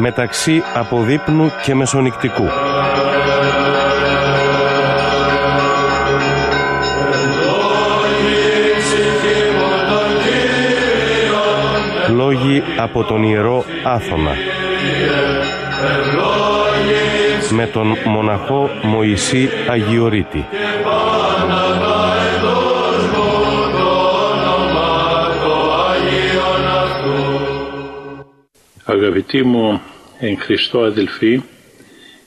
μεταξύ αποδείπνου και μεσονικτικού. Λόγοι από τον Ιερό Άθωνα με τον μοναχό Μωυσή Αγιορείτη. Αγαπητοί μου εν Χριστώ αδελφοί,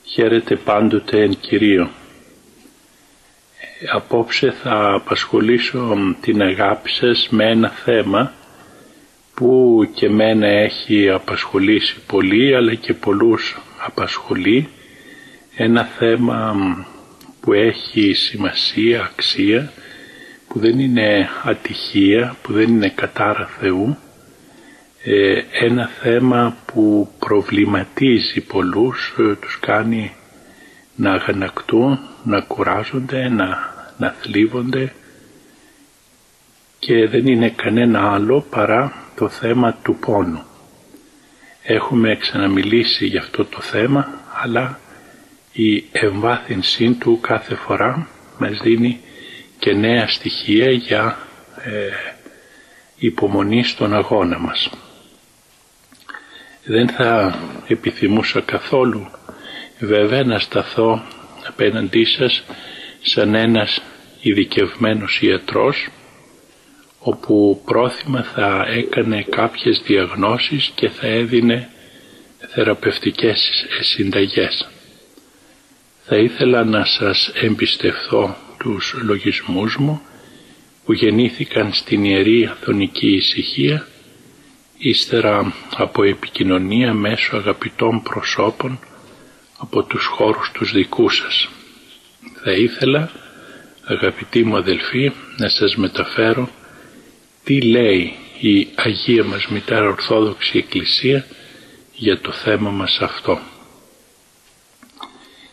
χαίρετε πάντοτε εν Κυρίω. Απόψε θα απασχολήσω την αγάπη σας με ένα θέμα που και μένα έχει απασχολήσει πολύ αλλά και πολλούς απασχολεί ένα θέμα που έχει σημασία, αξία που δεν είναι ατυχία, που δεν είναι κατάρα Θεού ε, ένα θέμα που προβληματίζει πολλούς, ε, τους κάνει να αγανακτούν, να κουράζονται, να, να θλίβονται και δεν είναι κανένα άλλο παρά το θέμα του πόνου. Έχουμε ξαναμιλήσει για αυτό το θέμα, αλλά η εμβάθυνσή του κάθε φορά μας δίνει και νέα στοιχεία για ε, υπομονή στον αγώνα μας. Δεν θα επιθυμούσα καθόλου βέβαια να σταθώ απέναντί σας σαν ένας ειδικευμένος ιατρός όπου πρόθυμα θα έκανε κάποιες διαγνώσεις και θα έδινε θεραπευτικές συνταγές. Θα ήθελα να σας εμπιστευθώ τους λογισμούς μου που γεννήθηκαν στην Ιερή Αθωνική Ησυχία ύστερα από επικοινωνία μέσω αγαπητών προσώπων από τους χώρους τους δικούς σας. Θα ήθελα, αγαπητοί μου αδελφοί, να σας μεταφέρω τι λέει η Αγία μας Μητέρα Ορθόδοξη Εκκλησία για το θέμα μας αυτό.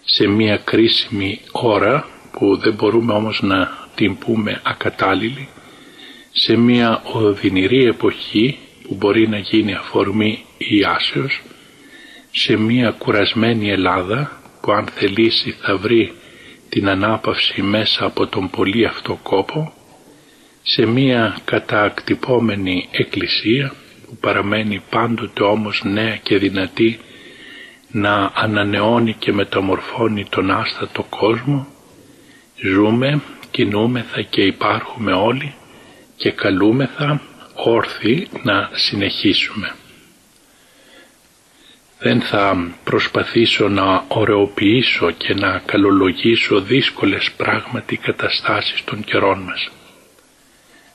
Σε μια κρίσιμη ώρα που δεν μπορούμε όμως να την πούμε ακατάλληλη, σε μια οδυνηρή εποχή που μπορεί να γίνει αφορμή ιάσεως σε μια κουρασμένη Ελλάδα που αν θελήσει θα βρει την ανάπαυση μέσα από τον πολύ αυτό κόπο σε μια κατακτυπώμενη εκκλησία που παραμένει πάντοτε όμως νέα και δυνατή να ανανεώνει και μεταμορφώνει τον άστατο κόσμο ζούμε, κινούμεθα και υπάρχουμε όλοι και καλούμεθα όρθιοι να συνεχίσουμε. Δεν θα προσπαθήσω να ωρεοποιήσω και να καλολογήσω δύσκολες πράγματι καταστάσεις των καιρών μας.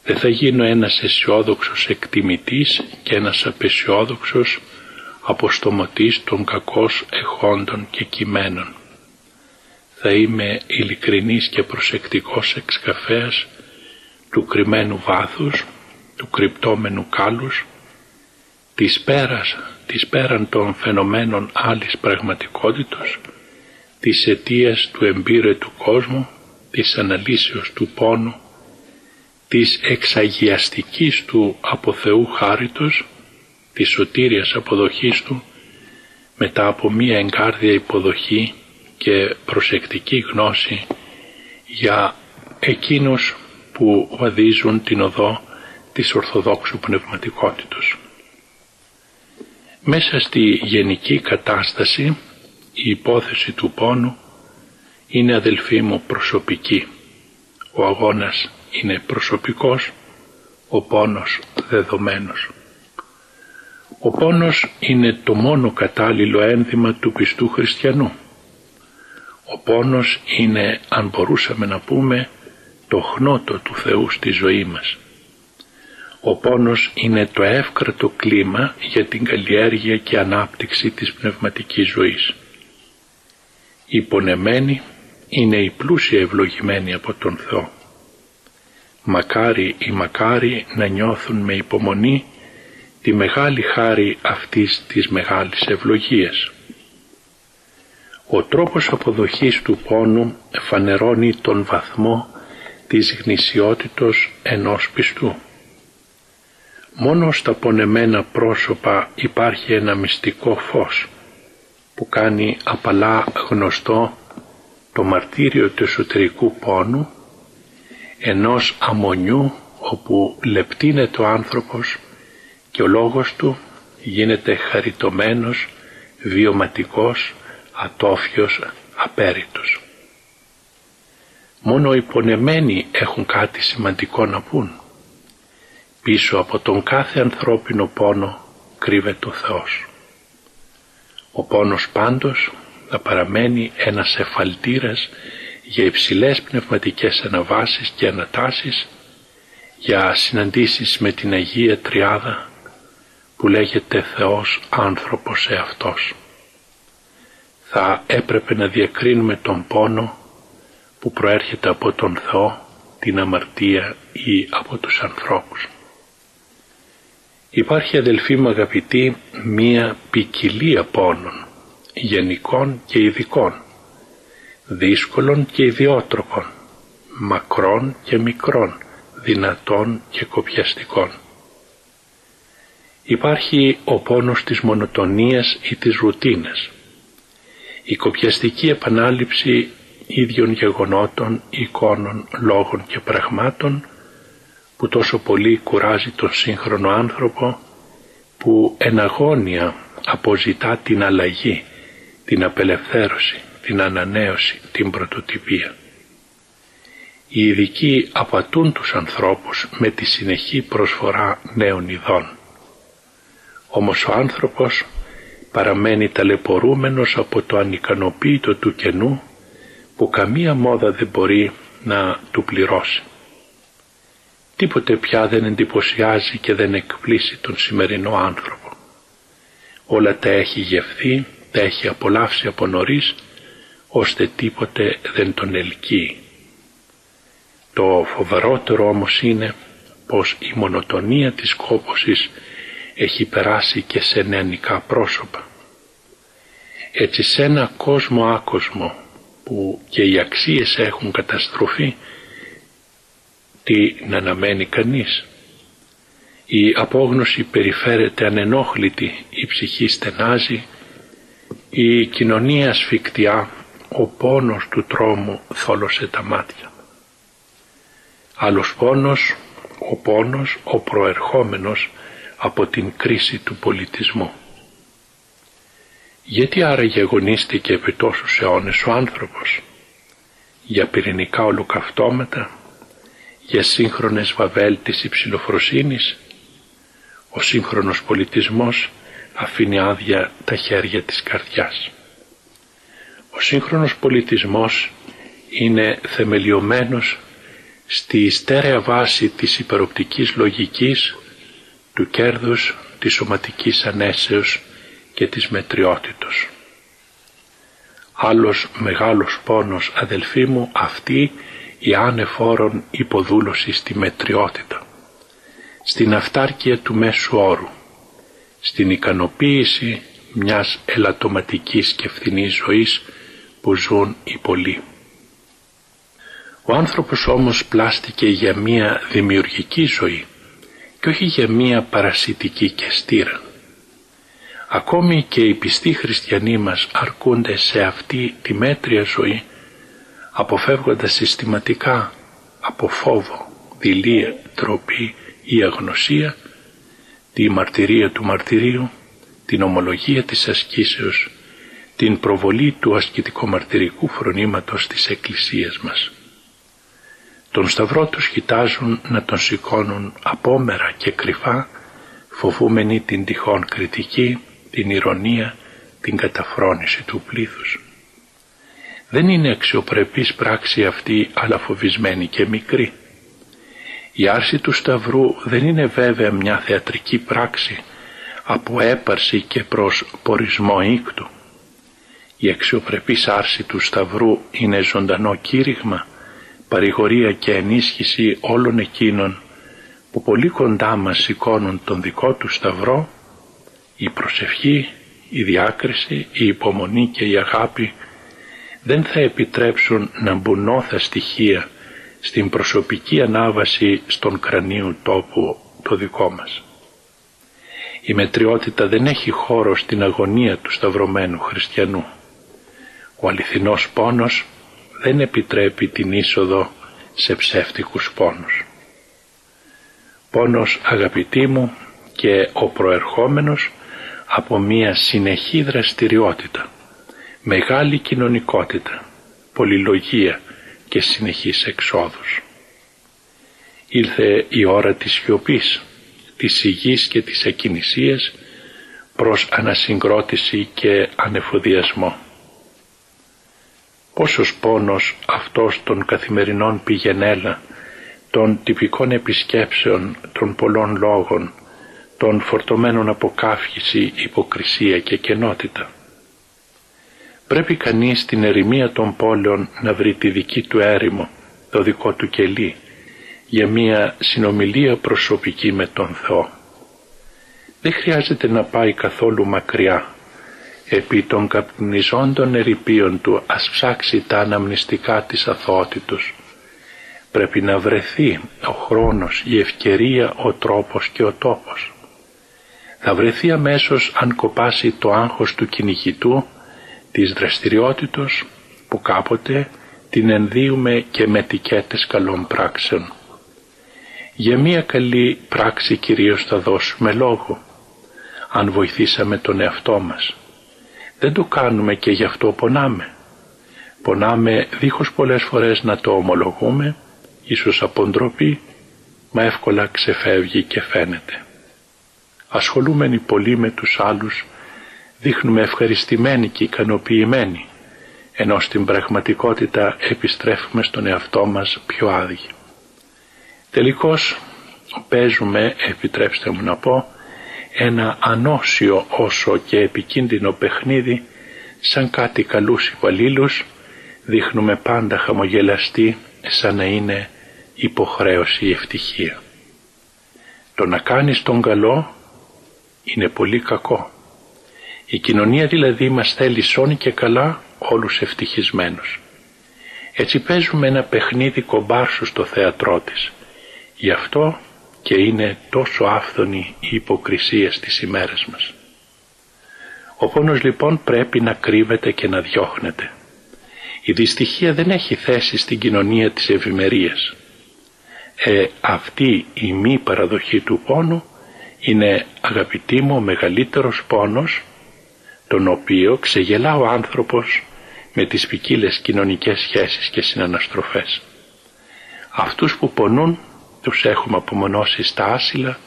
Δεν θα γίνω ένας αισιόδοξος εκτιμητής και ένας απεσιόδοξος αποστομωτής των κακώς εχόντων και κειμένων. Θα είμαι ειλικρινής και προσεκτικός εξκαφέας του κρυμμένου βάθους του κρυπτόμενου κάλους, της πέρας, της πέραν των φαινομένων άλλης πραγματικότητος, της αιτίας του εμπείρετου κόσμου, της αναλύσεως του πόνου, της εξαγιαστικής του από Θεού χάριτος, της σωτήριας αποδοχής του, μετά από μία εγκάρδια υποδοχή και προσεκτική γνώση για εκείνους που βαδίζουν την οδό της Ορθοδόξου Πνευματικότητος. Μέσα στη γενική κατάσταση η υπόθεση του πόνου είναι αδελφοί μου προσωπική. Ο αγώνας είναι προσωπικός, ο πόνος δεδομένος. Ο πόνος είναι το μόνο κατάλληλο ένδυμα του πιστού χριστιανού. Ο πόνος είναι, αν μπορούσαμε να πούμε, το χνότο του Θεού στη ζωή μας. Ο πόνος είναι το εύκρατο κλίμα για την καλλιέργεια και ανάπτυξη της πνευματικής ζωής. Οι πονεμένοι είναι οι πλούσιοι ευλογημένοι από τον Θεό. Μακάρι οι μακάρι να νιώθουν με υπομονή τη μεγάλη χάρη αυτής της μεγάλης ευλογίας. Ο τρόπος αποδοχής του πόνου φανερώνει τον βαθμό της γνησιότητος ενός πιστού. Μόνο στα πονεμένα πρόσωπα υπάρχει ένα μυστικό φως που κάνει απαλά γνωστό το μαρτύριο του εσωτερικού πόνου ενός αμμονιού όπου λεπτύνεται ο άνθρωπος και ο λόγος του γίνεται χαριτωμένος, βιωματικός, ατόφιος, απέριτος. Μόνο οι πονεμένοι έχουν κάτι σημαντικό να πούν. Πίσω από τον κάθε ανθρώπινο πόνο κρύβεται ο Θεός. Ο πόνος πάντως θα παραμένει ένας εφαλτήρας για υψηλές πνευματικές αναβάσεις και ανατάσεις, για συναντήσεις με την Αγία Τριάδα που λέγεται Θεός άνθρωπος εαυτός. Θα έπρεπε να διακρίνουμε τον πόνο που προέρχεται από τον Θεό, την αμαρτία ή από τους ανθρώπους. Υπάρχει αδελφοί μου αγαπητοί μία ποικιλία πόνων, γενικών και ειδικών, δύσκολων και ιδιότροπων, μακρών και μικρών, δυνατών και κοπιαστικών. Υπάρχει ο πόνος της μονοτονίας ή της ρουτίνας, η κοπιαστική επανάληψη ίδιων γεγονότων, εικόνων, λόγων και πραγμάτων που τόσο πολύ κουράζει τον σύγχρονο άνθρωπο που εν αγώνια αποζητά την αλλαγή, την απελευθέρωση, την ανανέωση, την πρωτοτυπία. Οι ειδικοί απατούν τους ανθρώπους με τη συνεχή προσφορά νέων ειδών. Όμως ο άνθρωπος παραμένει ταλαιπωρούμενος από το ανικανοποίητο του κενού που καμία μόδα δεν μπορεί να του πληρώσει. Τίποτε πια δεν εντυπωσιάζει και δεν εκπλήσει τον σημερινό άνθρωπο. Όλα τα έχει γευθεί, τα έχει απολαύσει από νωρίς, ώστε τίποτε δεν τον ελκύει. Το φοβερότερο όμως είναι πως η μονοτονία της κόπωσης έχει περάσει και σε νεανικά πρόσωπα. Έτσι σε ένα κόσμο άκοσμο που και οι αξίες έχουν καταστροφεί τι να αναμένει κανείς; Η απόγνωση περιφέρεται ανενόχλητη, η ψυχή στενάζει, η κοινωνία σφιχτιά, ο πόνος του τρόμου θόλωσε τα μάτια. Άλλος πόνος, ο πόνος, ο προερχόμενος από την κρίση του πολιτισμού. Γιατί άραγε αγωνίστηκε επί τόσους αιώνες ο άνθρωπος; Για πυρηνικά ολοκαυτώματα, για σύγχρονες βαβέλ της υψηλοφροσύνης, ο σύγχρονος πολιτισμός αφήνει άδεια τα χέρια της καρδιάς. Ο σύγχρονος πολιτισμός είναι θεμελιωμένος στη στέρεα βάση της υπεροπτικής λογικής, του κέρδους, της σωματικής ανέσεως και της μετριότητος. Άλλος μεγάλος πόνος αδελφοί μου αυτή η άνεφόρον υποδούλωση στη μετριότητα, στην αυτάρκεια του μέσου όρου, στην ικανοποίηση μιας ελαττωματικής και φθηνής ζωής που ζουν οι πολλοί. Ο άνθρωπος όμως πλάστηκε για μια δημιουργική ζωή και όχι για μια παρασιτική και στήρα. Ακόμη και οι πιστοί χριστιανοί μας αρκούνται σε αυτή τη μέτρια ζωή αποφεύγοντας συστηματικά από φόβο, δειλία, τροπή ή αγνωσία τη μαρτυρία του μαρτυρίου, την ομολογία της ασκήσεως, την προβολή του ασκητικομαρτυρικού φρονήματος της Εκκλησίας μας. Τον Σταυρό τους κοιτάζουν να τον σηκώνουν απόμερα και κρυφά, φοβούμενοι την τυχόν κριτική, την ηρωνία, την καταφρόνηση του πλήθους. Δεν είναι αξιοπρεπής πράξη αυτή αλλά φοβισμένη και μικρή. Η άρση του Σταυρού δεν είναι βέβαια μια θεατρική πράξη από έπαρση και προς πορισμό ίκτου. Η αξιοπρεπής άρση του Σταυρού είναι ζωντανό κήρυγμα, παρηγορία και ενίσχυση όλων εκείνων που πολύ κοντά μας σηκώνουν τον δικό του Σταυρό, η προσευχή, η διάκριση, η υπομονή και η αγάπη δεν θα επιτρέψουν να μπουν όθα στοιχεία στην προσωπική ανάβαση στον κρανίου τόπο το δικό μας. Η μετριότητα δεν έχει χώρο στην αγωνία του σταυρωμένου χριστιανού. Ο αληθινός πόνος δεν επιτρέπει την είσοδο σε ψεύτικους πόνους. Πόνος αγαπητοί μου και ο προερχόμενος από μία συνεχή δραστηριότητα, μεγάλη κοινωνικότητα, πολυλογία και συνεχής εξόδους. Ήλθε η ώρα της σιωπής, της υγιής και της ακινησίας προς ανασυγκρότηση και ανεφοδιασμό. Πόσος πόνος αυτός των καθημερινών πηγενέλα, των τυπικών επισκέψεων, των πολλών λόγων, των φορτωμένων από καύχηση, υποκρισία και κενότητα. Πρέπει κανείς στην ερημία των πόλεων να βρει τη δική του έρημο, το δικό του κελί, για μια συνομιλία προσωπική με τον Θεό. Δεν χρειάζεται να πάει καθόλου μακριά. Επί των καπνιζόντων ερηπείων του ας ψάξει τα αναμνηστικά της αθωότητος. Πρέπει να βρεθεί ο χρόνος, η ευκαιρία, ο τρόπος και ο τόπος. Θα βρεθεί αμέσως αν κοπάσει το άγχος του κυνηγητού της δραστηριότητος που κάποτε την ενδύουμε και με τικέτες καλών πράξεων. Για μία καλή πράξη κυρίως θα δώσουμε λόγο, αν βοηθήσαμε τον εαυτό μας. Δεν το κάνουμε και γι' αυτό πονάμε. Πονάμε δίχως πολλές φορές να το ομολογούμε, ίσως από ντροπή, μα εύκολα ξεφεύγει και φαίνεται. Ασχολούμενοι πολύ με τους άλλους, δείχνουμε ευχαριστημένοι και ικανοποιημένοι, ενώ στην πραγματικότητα επιστρέφουμε στον εαυτό μας πιο άδειοι. Τελικώς παίζουμε, επιτρέψτε μου να πω, ένα ανώσιο όσο και επικίνδυνο παιχνίδι σαν κάτι καλούς υπαλλήλους, δείχνουμε πάντα χαμογελαστή σαν να είναι υποχρέωση η ευτυχία. Το να κάνεις τον καλό είναι πολύ κακό. Η κοινωνία δηλαδή μας θέλει σώνει και καλά όλους ευτυχισμένους. Έτσι παίζουμε ένα παιχνίδι κομπάρσου στο θέατρό της Γι' αυτό και είναι τόσο άφθονη η υποκρισία στις ημέρες μας. Ο πόνος λοιπόν πρέπει να κρύβεται και να διώχνεται. Η δυστυχία δεν έχει θέση στην κοινωνία της ευημερίας. Ε, αυτή η μη παραδοχή του πόνου είναι αγαπητή μου ο μεγαλύτερος πόνος τον οποίο ξεγελά ο άνθρωπος με τις ποικίλες κοινωνικές σχέσεις και συναναστροφές. Αυτούς που πονούν τους έχουμε απομονώσει στα άσυλα,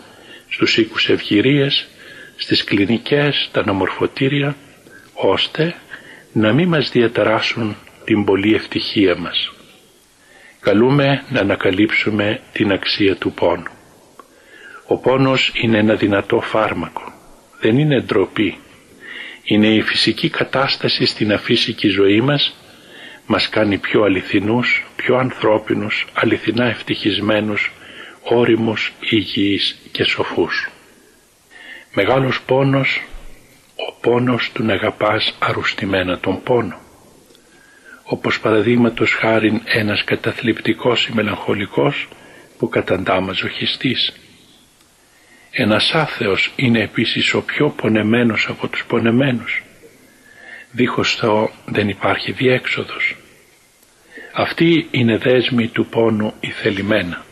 στους οίκους ευγυρίες, στις κλινικές, τα νομορφωτήρια, ώστε να μην μας διαταράσουν την πολλή ευτυχία μας. Καλούμε να ανακαλύψουμε την αξία του πόνου. Ο πόνος είναι ένα δυνατό φάρμακο, δεν είναι ντροπή. Είναι η φυσική κατάσταση στην αφύσικη ζωή μας, μας κάνει πιο αληθινούς, πιο ανθρώπινους, αληθινά ευτυχισμένους όριμους, υγιείς και σοφούς. Μεγάλος πόνος, ο πόνος του να αγαπάς αρουστημένα τον πόνο. Όπως παραδείγματος χάριν ένας καταθλιπτικός ή μελαγχολικός που καταντά μαζοχιστής. Ένας άθεος είναι επίσης ο πιο πονεμένος από τους πονεμένους. Δίχως Θεό δεν υπάρχει διέξοδος. Αυτή είναι δέσμη του πόνου η θελημένα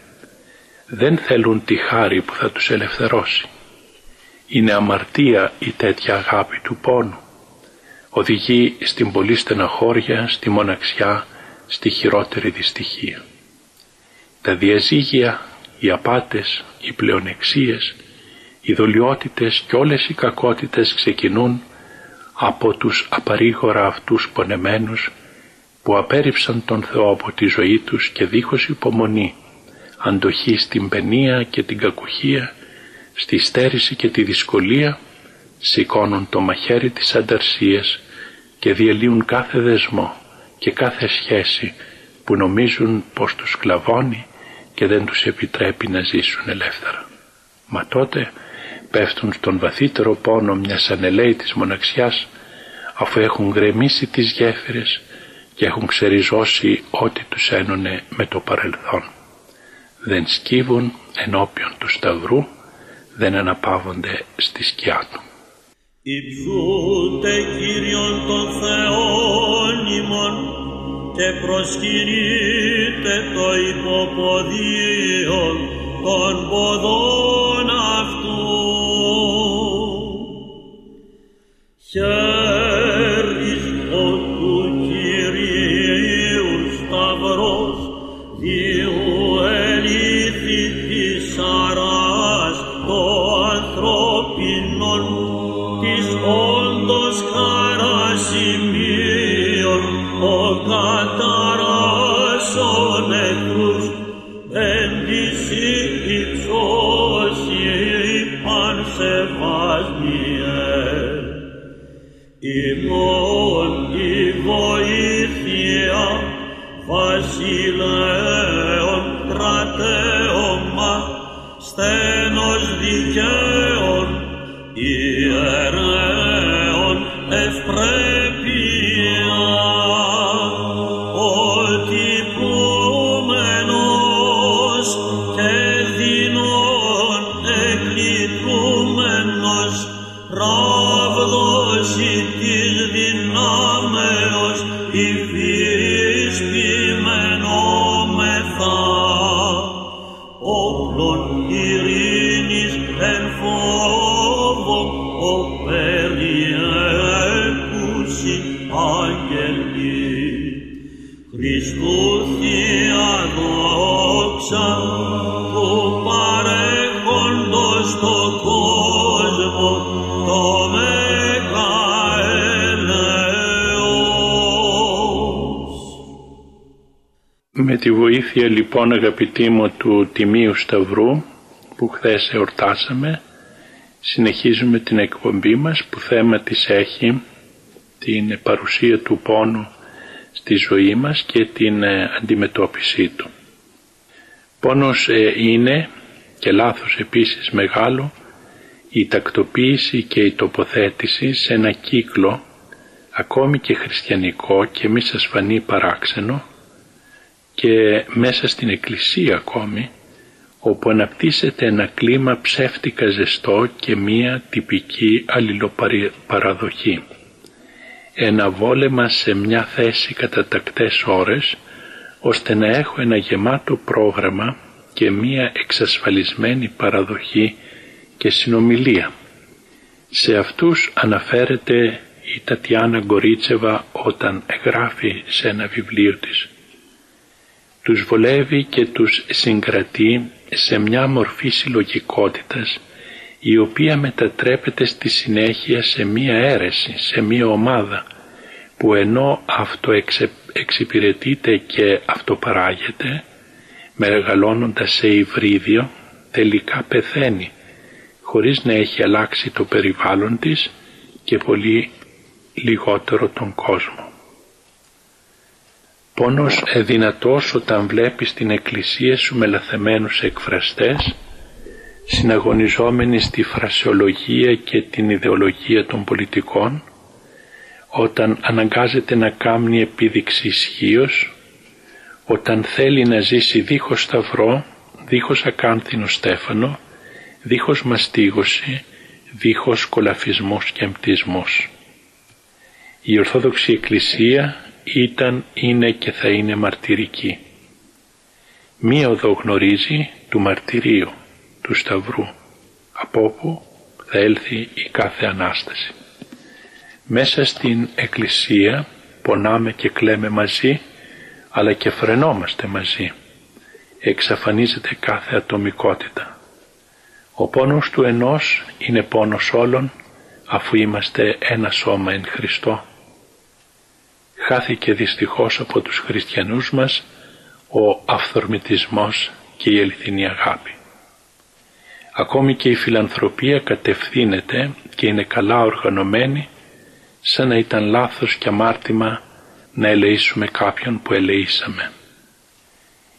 δεν θέλουν τη χάρη που θα τους ελευθερώσει. Είναι αμαρτία η τέτοια αγάπη του πόνου. Οδηγεί στην πολύ στεναχώρια, στη μοναξιά, στη χειρότερη δυστυχία. Τα διαζύγια, οι απάτες, οι πλεονεξίες, οι δολιότητες και όλες οι κακότητες ξεκινούν από τους απαρήγορα αυτούς πονεμένους που απέρριψαν τον Θεό από τη ζωή τους και δίχως υπομονή, αντοχή στην παινία και την κακουχία, στη στέρηση και τη δυσκολία, σηκώνουν το μαχαίρι της ανταρσίας και διαλύουν κάθε δεσμό και κάθε σχέση που νομίζουν πως τους κλαβώνει και δεν τους επιτρέπει να ζήσουν ελεύθερα. Μα τότε πέφτουν στον βαθύτερο πόνο μιας ανελαίητης μοναξιάς αφού έχουν γκρεμίσει τις γέφυρες και έχουν ξεριζώσει ό,τι τους ένωνε με το παρελθόν. Δεν σκύβουν ενώπιον του σταυρού, δεν αναπαύονται στη σκιά του. Υψούτε Κύριον των Θεών ημών και προσκυνείτε το υποποδίο των ποδών λοιπόν αγαπητοί μου του Τιμίου Σταυρού που χθες εορτάσαμε συνεχίζουμε την εκπομπή μας που θέμα της έχει την παρουσία του πόνου στη ζωή μας και την ε, αντιμετώπιση του. Πόνος ε, είναι και λάθος επίσης μεγάλο η τακτοποίηση και η τοποθέτηση σε ένα κύκλο ακόμη και χριστιανικό και μη σας φανεί παράξενο και μέσα στην εκκλησία ακόμη όπου αναπτύσσεται ένα κλίμα ψεύτικα ζεστό και μία τυπική αλληλοπαραδοχή. Ένα βόλεμα σε μια θέση κατά τακτές ώρες ώστε να έχω ένα γεμάτο πρόγραμμα και μία εξασφαλισμένη παραδοχή και συνομιλία. Σε αυτούς αναφέρεται η Τατιάνα Γκορίτσεβα όταν εγγράφει σε ένα βιβλίο της. Τους βολεύει και τους συγκρατεί σε μια μορφή συλλογικότητας η οποία μετατρέπεται στη συνέχεια σε μία αίρεση, σε μία ομάδα που ενώ αυτό εξυπηρετείται και αυτοπαράγεται μεγαλώνοντας σε υβρίδιο τελικά πεθαίνει χωρίς να έχει αλλάξει το περιβάλλον της και πολύ λιγότερο τον κόσμο. Πόνος εδυνατός όταν βλέπεις την εκκλησία σου με λαθεμένους εκφραστές συναγωνιζόμενοι στη φρασεολογία και την ιδεολογία των πολιτικών όταν αναγκάζεται να κάνει επίδειξη ισχύως, όταν θέλει να ζήσει δίχως σταυρό, δίχως ακάνθινο στέφανο, δίχως μαστίγωση, δίχως κολαφισμούς και εμπτισμούς. Η Ορθόδοξη Εκκλησία ήταν, είναι και θα είναι μαρτυρική. Μία οδό γνωρίζει του μαρτυρίου, του Σταυρού, από όπου θα έλθει η κάθε Ανάσταση. Μέσα στην Εκκλησία πονάμε και κλαίμε μαζί, αλλά και φρενόμαστε μαζί. Εξαφανίζεται κάθε ατομικότητα. Ο πόνος του ενός είναι πόνος όλων, αφού είμαστε ένα σώμα εν Χριστώ. Χάθηκε δυστυχώς από τους χριστιανούς μας ο αυθορμητισμός και η αληθινή αγάπη. Ακόμη και η φιλανθρωπία κατευθύνεται και είναι καλά οργανωμένη σαν να ήταν λάθος και αμάρτημα να ελεήσουμε κάποιον που ελεήσαμε.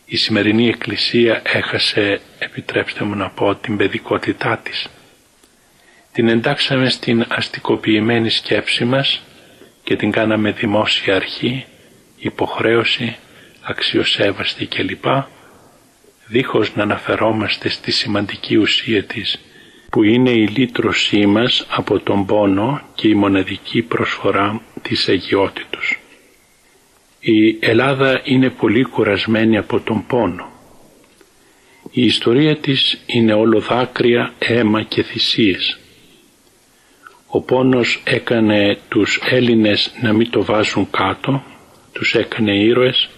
Η σημερινή Εκκλησία έχασε, επιτρέψτε μου να πω, την παιδικότητά της. Την εντάξαμε στην αστικοποιημένη σκέψη μας και την κάναμε δημόσια αρχή, υποχρέωση, αξιοσέβαστη κλπ. Δίχως να αναφερόμαστε στη σημαντική ουσία της που είναι η λύτρωσή μας από τον πόνο και η μοναδική προσφορά της αγιότητος. Η Ελλάδα είναι πολύ κουρασμένη από τον πόνο. Η ιστορία της είναι όλο δάκρυα, αίμα και θυσίες. Ο πόνος έκανε τους Έλληνες να μην το βάζουν κάτω, τους έκανε ήρωες,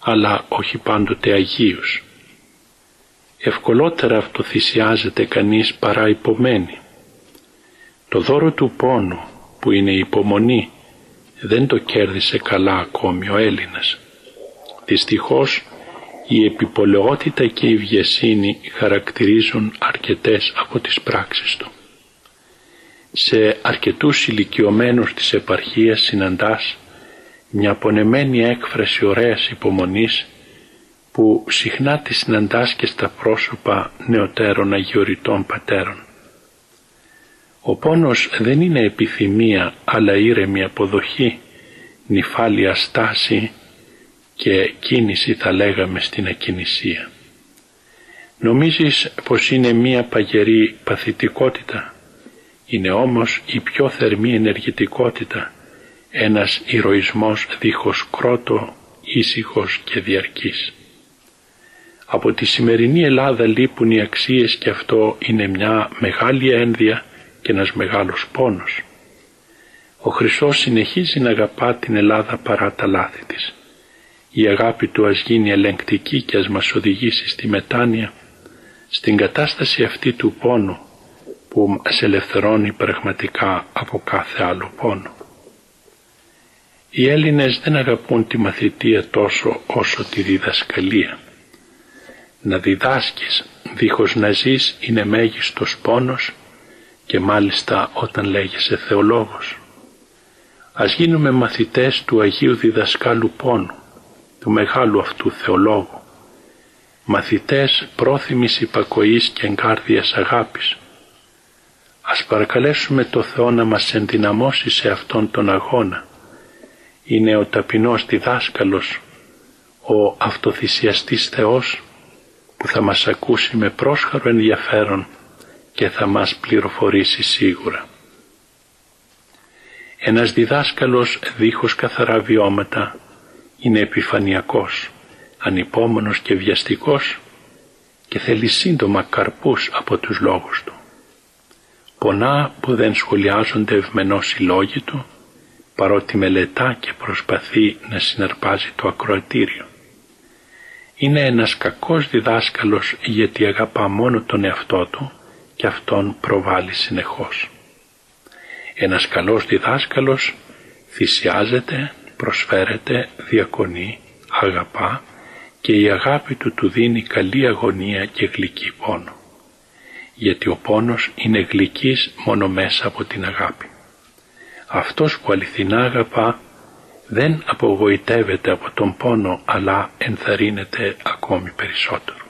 αλλά όχι πάντοτε Αγίους. Ευκολότερα αυτοθυσιάζεται κανείς παρά υπομένει. Το δώρο του πόνου που είναι η υπομονή δεν το κέρδισε καλά ακόμη ο Έλληνας. Δυστυχώς η επιπολαιότητα και η βιασύνη χαρακτηρίζουν αρκετές από τις πράξεις του. Σε αρκετούς ηλικιωμένους της επαρχίας συναντάς μια πονεμένη έκφραση ωραίας υπομονής που συχνά τη συναντάς και στα πρόσωπα νεωτέρων αγιοριτών πατέρων. Ο πόνος δεν είναι επιθυμία αλλά ήρεμη αποδοχή, νυφάλια στάση και κίνηση θα λέγαμε στην ακινησία. Νομίζεις πως είναι μία παγερή παθητικότητα, είναι όμως η πιο θερμή ενεργητικότητα, ένας ηρωισμός δίχως κρότο, ήσυχος και διαρκής. Από τη σημερινή Ελλάδα λείπουν οι αξίες και αυτό είναι μια μεγάλη ένδια και ένας μεγάλος πόνος. Ο Χριστός συνεχίζει να αγαπά την Ελλάδα παρά τα λάθη της. Η αγάπη του ας γίνει ελεγκτική και ας μας οδηγήσει στη μετάνοια, στην κατάσταση αυτή του πόνου που μας ελευθερώνει πραγματικά από κάθε άλλο πόνο. Οι Έλληνες δεν αγαπούν τη μαθητεία τόσο όσο τη διδασκαλία. Να διδάσκεις δίχως να ζεις είναι μέγιστος πόνος και μάλιστα όταν λέγεσαι θεολόγος. Ας γίνουμε μαθητές του Αγίου Διδασκάλου Πόνου, του μεγάλου αυτού θεολόγου, μαθητές πρόθυμης υπακοής και εγκάρδιας αγάπης. Ας παρακαλέσουμε το Θεό να μας ενδυναμώσει σε αυτόν τον αγώνα. Είναι ο ταπεινός διδάσκαλος, ο αυτοθυσιαστής Θεός που θα μας ακούσει με πρόσχαρο ενδιαφέρον και θα μας πληροφορήσει σίγουρα. Ένας διδάσκαλος δίχως καθαρά βιώματα είναι επιφανειακός, ανυπόμονος και βιαστικός και θέλει σύντομα καρπούς από τους λόγους του. Πονά που δεν σχολιάζονται ευμενώς οι λόγοι του, παρότι μελετά και προσπαθεί να συναρπάζει το ακροατήριο. Είναι ένας κακός διδάσκαλος γιατί αγαπά μόνο τον εαυτό του και αυτόν προβάλλει συνεχώς. Ένας καλός διδάσκαλος θυσιάζεται, προσφέρεται, διακονεί, αγαπά και η αγάπη του του δίνει καλή αγωνία και γλυκή πόνο. Γιατί ο πόνος είναι γλυκής μόνο μέσα από την αγάπη. Αυτός που αληθινά αγαπά δεν απογοητεύεται από τον πόνο αλλά ενθαρρύνεται ακόμη περισσότερο.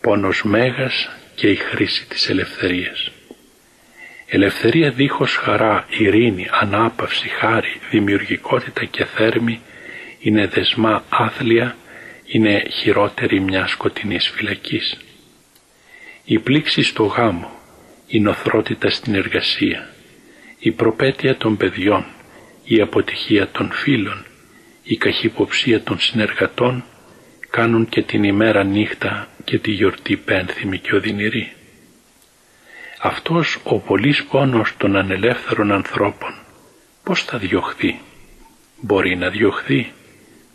Πόνος μέγας και η χρήση της ελευθερίας. Ελευθερία δίχως χαρά, ειρήνη, ανάπαυση, χάρη, δημιουργικότητα και θέρμη είναι δεσμά άθλια, είναι χειρότερη μιας σκοτεινής φυλακής. Η πλήξη στο γάμο, η νοθρότητα στην εργασία, η προπέτεια των παιδιών, η αποτυχία των φίλων, η καχυποψία των συνεργατών κάνουν και την ημέρα νύχτα και τη γιορτή πένθυμη και οδυνηρή. Αυτός ο πολύς πόνος των ανελεύθερων ανθρώπων πώς θα διωχθεί; Μπορεί να διωχθεί,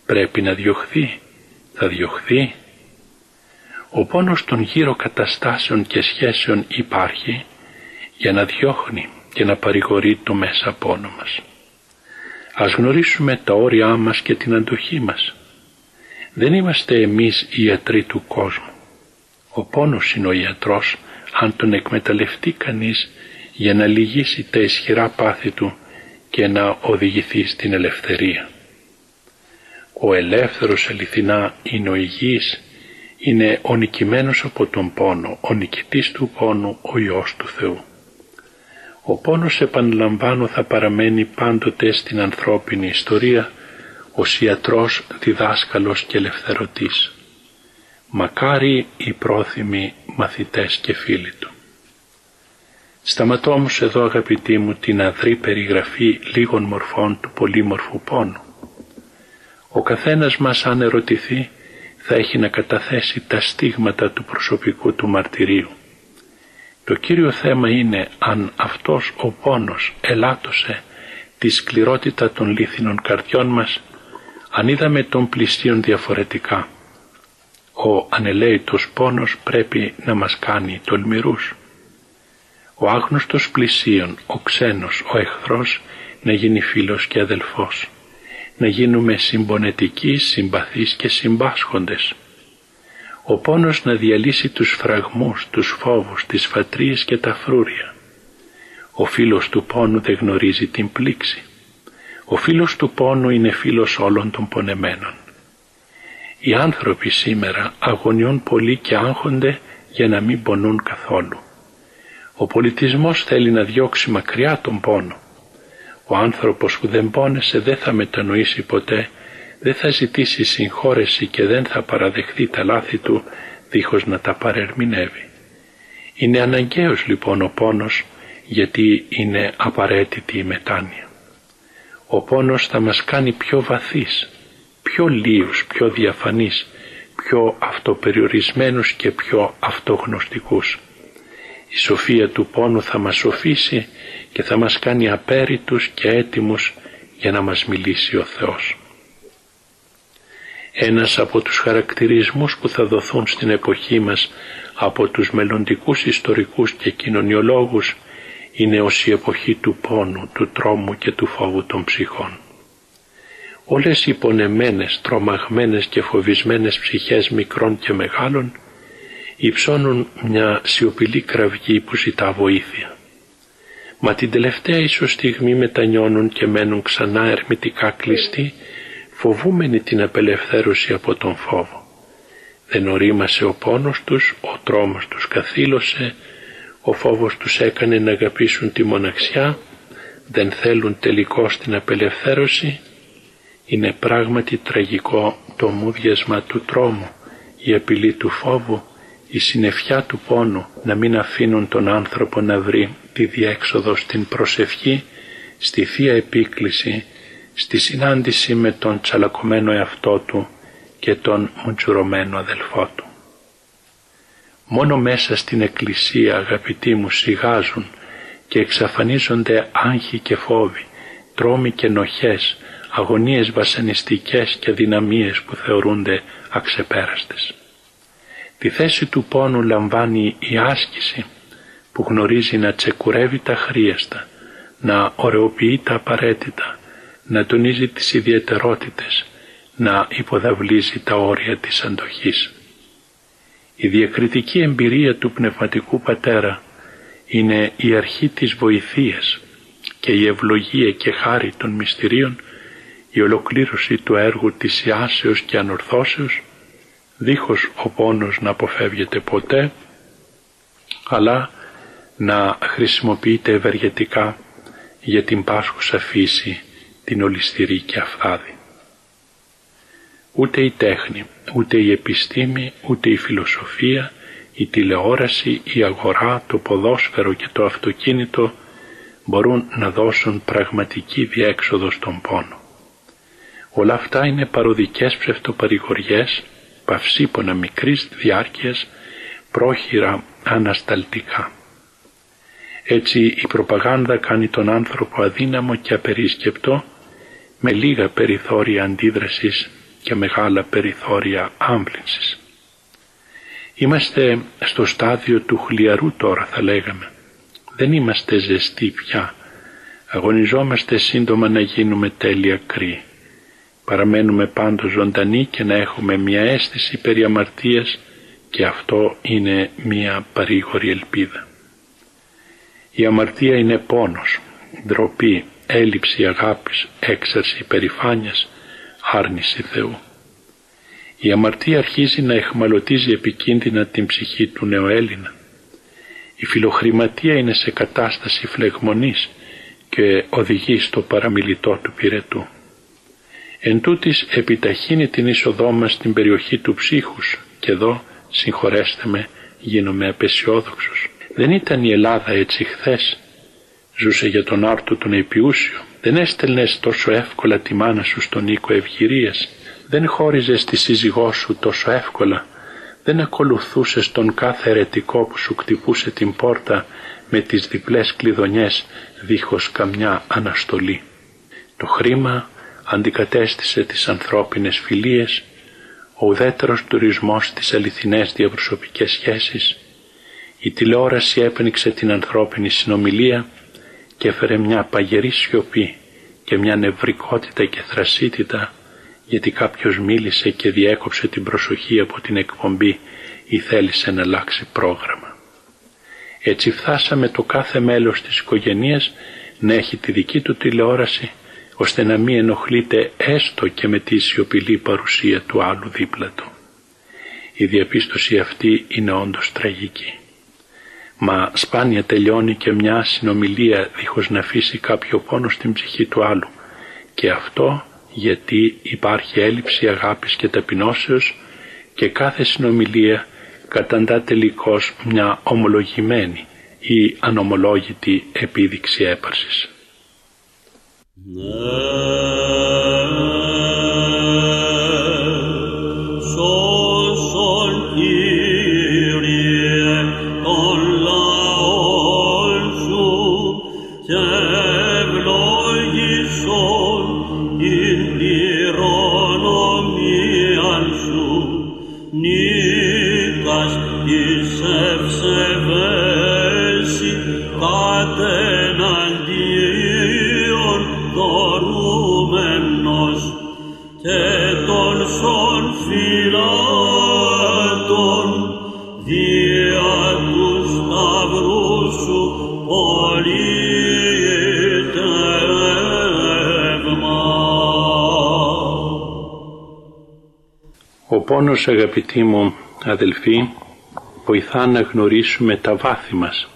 πρέπει να διωχθεί, θα διωχθεί. Ο πόνος των γύρω καταστάσεων και σχέσεων υπάρχει για να διώχνει και να παρηγορεί το μέσα πόνο μας. Ας γνωρίσουμε τα όρια μας και την αντοχή μας. Δεν είμαστε εμείς οι ιατροί του κόσμου. Ο πόνος είναι ο ιατρός αν τον εκμεταλλευτεί κανείς για να λυγίσει τα ισχυρά πάθη του και να οδηγηθεί στην ελευθερία. Ο ελεύθερος αληθινά είναι ο υγιής, είναι ο νικημένος από τον πόνο, ο νικητής του πόνου, ο Υιός του Θεού. Ο πόνος επαναλαμβάνω θα παραμένει πάντοτε στην ανθρώπινη ιστορία ως ιατρός, διδάσκαλος και ελευθερωτής. Μακάρι οι πρόθυμοι μαθητές και φίλοι του. Σταματώ όμως εδώ αγαπητοί μου την αδρή περιγραφή λίγων μορφών του πολύμορφου πόνου. Ο καθένας μας αν ερωτηθεί θα έχει να καταθέσει τα στίγματα του προσωπικού του μαρτυρίου. Το κύριο θέμα είναι αν αυτός ο πόνος ελάττωσε τη σκληρότητα των λίθινων καρδιών μας, αν είδαμε τον πλησίον διαφορετικά. Ο ανελαίητος πόνος πρέπει να μας κάνει τολμηρούς. Ο άγνωστος πλησίον, ο ξένος, ο εχθρός να γίνει φίλος και αδελφός. Να γίνουμε συμπονετικοί, συμπαθείς και συμπάσχοντες ο πόνος να διαλύσει τους φραγμούς, τους φόβους, τις φατρίες και τα φρούρια. Ο φίλος του πόνου δεν γνωρίζει την πλήξη. Ο φίλος του πόνου είναι φίλος όλων των πονεμένων. Οι άνθρωποι σήμερα αγωνιούν πολύ και άγχονται για να μην πονούν καθόλου. Ο πολιτισμός θέλει να διώξει μακριά τον πόνο. Ο άνθρωπος που δεν πόνεσε δεν θα μετανοήσει ποτέ δεν θα ζητήσει συγχώρεση και δεν θα παραδεχθεί τα λάθη του δίχως να τα παρερμηνεύει. Είναι αναγκαίος λοιπόν ο πόνος γιατί είναι απαραίτητη η μετάνοια. Ο πόνος θα μας κάνει πιο βαθύς, πιο λίους, πιο διαφανείς, πιο αυτοπεριορισμένους και πιο αυτογνωστικούς. Η σοφία του πόνου θα μας σοφήσει και θα μας κάνει απέριτους και έτοιμους για να μας μιλήσει ο Θεός. Ένας από τους χαρακτηρισμούς που θα δοθούν στην εποχή μας από τους μελλοντικούς ιστορικούς και κοινωνιολόγους είναι ως η εποχή του πόνου, του τρόμου και του φόβου των ψυχών. Όλες οι πονεμένες, τρομαγμένες και φοβισμένες ψυχές μικρών και μεγάλων υψώνουν μια σιωπηλή κραυγή που ζητά βοήθεια. Μα την τελευταία ίσως στιγμή μετανιώνουν και μένουν ξανά ερμητικά κλειστοί φοβούμενοι την απελευθέρωση από τον φόβο. Δεν ορίμασε ο πόνος τους, ο τρόμος τους καθήλωσε, ο φόβος τους έκανε να αγαπήσουν τη μοναξιά, δεν θέλουν τελικώς την απελευθέρωση. Είναι πράγματι τραγικό το μούδιασμα του τρόμου, η απειλή του φόβου, η συνεφιά του πόνου να μην αφήνουν τον άνθρωπο να βρει τη διέξοδο στην προσευχή, στη Θεία Επίκληση, στη συνάντηση με τον τσαλακωμένο εαυτό του και τον μουτζουρωμένο αδελφό του. Μόνο μέσα στην εκκλησία αγαπητοί μου σιγάζουν και εξαφανίζονται άγχοι και φόβοι, τρόμοι και νοχές, αγωνίες βασανιστικές και δυναμίες που θεωρούνται αξεπέραστες. Τη θέση του πόνου λαμβάνει η άσκηση που γνωρίζει να τσεκουρεύει τα χρίαστα, να ωρεοποιεί τα απαραίτητα, να τονίζει τις ιδιαιτερότητες, να υποδαβλίζει τα όρια της αντοχής. Η διακριτική εμπειρία του Πνευματικού Πατέρα είναι η αρχή της βοηθείας και η ευλογία και χάρη των μυστηρίων η ολοκλήρωση του έργου της ιάσεως και ανορθώσεως δίχως ο πόνος να αποφεύγεται ποτέ αλλά να χρησιμοποιείται ευεργετικά για την πάσχουσα φύση την ολιστηρή και αφθάδη. Ούτε η τέχνη, ούτε η επιστήμη, ούτε η φιλοσοφία, η τηλεόραση, η αγορά, το ποδόσφαιρο και το αυτοκίνητο μπορούν να δώσουν πραγματική διέξοδο στον πόνο. Όλα αυτά είναι παροδικές ψευτοπαρηγοριές, παυσίπονα μικρής διάρκειας, πρόχειρα ανασταλτικά. Έτσι η προπαγάνδα κάνει τον άνθρωπο αδύναμο και απερίσκεπτο με λίγα περιθώρια αντίδρασης και μεγάλα περιθώρια άμβλυνσης. Είμαστε στο στάδιο του χλιαρού τώρα θα λέγαμε. Δεν είμαστε ζεστοί πια, Αγωνιζόμαστε σύντομα να γίνουμε τέλεια κρύ. Παραμένουμε πάντως ζωντανοί και να έχουμε μια αίσθηση περί αμαρτίας και αυτό είναι μια παρήγορη ελπίδα. Η αμαρτία είναι πόνος, ντροπή, έλλειψη αγάπης, έξαρση περηφάνειας, άρνηση Θεού. Η αμαρτία αρχίζει να εχμαλωτίζει επικίνδυνα την ψυχή του νεοέλληνα. Η φιλοχρηματία είναι σε κατάσταση φλεγμονής και οδηγεί στο παραμιλητό του πυρετού. Εν τούτης επιταχύνει την είσοδό μας στην περιοχή του ψύχους και εδώ, συγχωρέστε με, γίνομαι απεσιόδοξος. Δεν ήταν η Ελλάδα έτσι χθες. Ζούσε για τον άρτο τον επιούσιο. Δεν έστελνες τόσο εύκολα τη μάνα σου στον οίκο ευγυρίας. Δεν χώριζες τη σύζυγό σου τόσο εύκολα. Δεν ακολουθούσες τον κάθε αιρετικό που σου κτυπούσε την πόρτα με τις διπλές κλειδονιές δίχως καμιά αναστολή. Το χρήμα αντικατέστησε τις ανθρώπινες φιλίες, ο ουδέτερος τουρισμός της αληθινές διαπροσωπικές σχέσεις, η τηλεόραση έπνιξε την ανθρώπινη συνομιλία και έφερε μια παγερή σιωπή και μια νευρικότητα και θρασίτητα γιατί κάποιος μίλησε και διέκοψε την προσοχή από την εκπομπή ή θέλησε να αλλάξει πρόγραμμα. Έτσι φτάσαμε το κάθε μέλος της οικογένειας να έχει τη δική του τηλεόραση ώστε να μην ενοχλείται έστω και με τη σιωπηλή παρουσία του άλλου δίπλα του. Η διαπίστωση αυτή είναι όντως τραγική. Μα σπάνια τελειώνει και μια συνομιλία δίχως να αφήσει κάποιο πόνο στην ψυχή του άλλου και αυτό γιατί υπάρχει έλλειψη αγάπης και ταπεινώσεως και κάθε συνομιλία καταντά τελικώς μια ομολογημένη ή ανομολόγητη επίδειξη έπαρσης. No. Πόνος αγαπητοί μου αδελφοί βοηθά να γνωρίσουμε τα βάθη μας.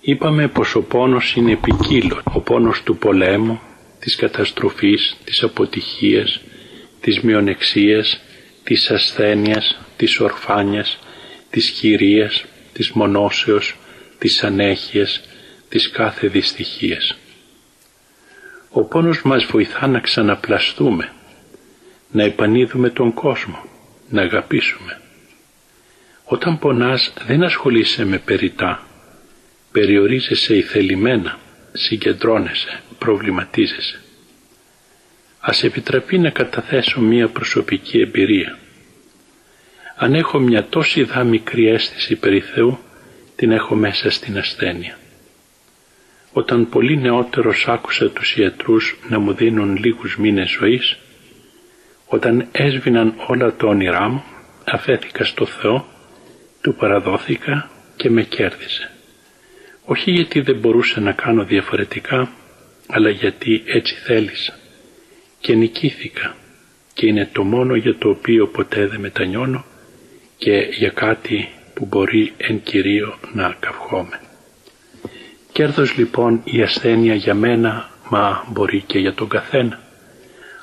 Είπαμε πως ο πόνος είναι επικύλος. Ο πόνος του πολέμου, της καταστροφής, της αποτυχίας, της μειονεξίας, της ασθένειας, της ορφάνιας, της χειρίας, της μονόσεως, της ανέχειας, της κάθε δυστυχίας. Ο πόνος μας βοηθά να ξαναπλαστούμε, να επανείδουμε τον κόσμο, να αγαπήσουμε. Όταν πονάς δεν ασχολείσαι με περιτά, περιορίζεσαι ηθελημένα, συγκεντρώνεσαι, προβληματίζεσαι. Ας επιτραπεί να καταθέσω μία προσωπική εμπειρία. Αν έχω μια τόση δά μικρή αίσθηση περί Θεού, την έχω μέσα στην ασθένεια. Όταν πολύ νεότερος άκουσα τους ιατρούς να μου δίνουν λίγους μήνες ζωής, όταν έσβηναν όλα τα όνειρά μου, αφέθηκα στο Θεό, του παραδόθηκα και με κέρδισε. Όχι γιατί δεν μπορούσα να κάνω διαφορετικά, αλλά γιατί έτσι θέλησα. Και νικήθηκα και είναι το μόνο για το οποίο ποτέ δεν μετανιώνω και για κάτι που μπορεί εν κυρίω να καυχόμαι. Κέρδος λοιπόν η ασθένεια για μένα, μα μπορεί και για τον καθένα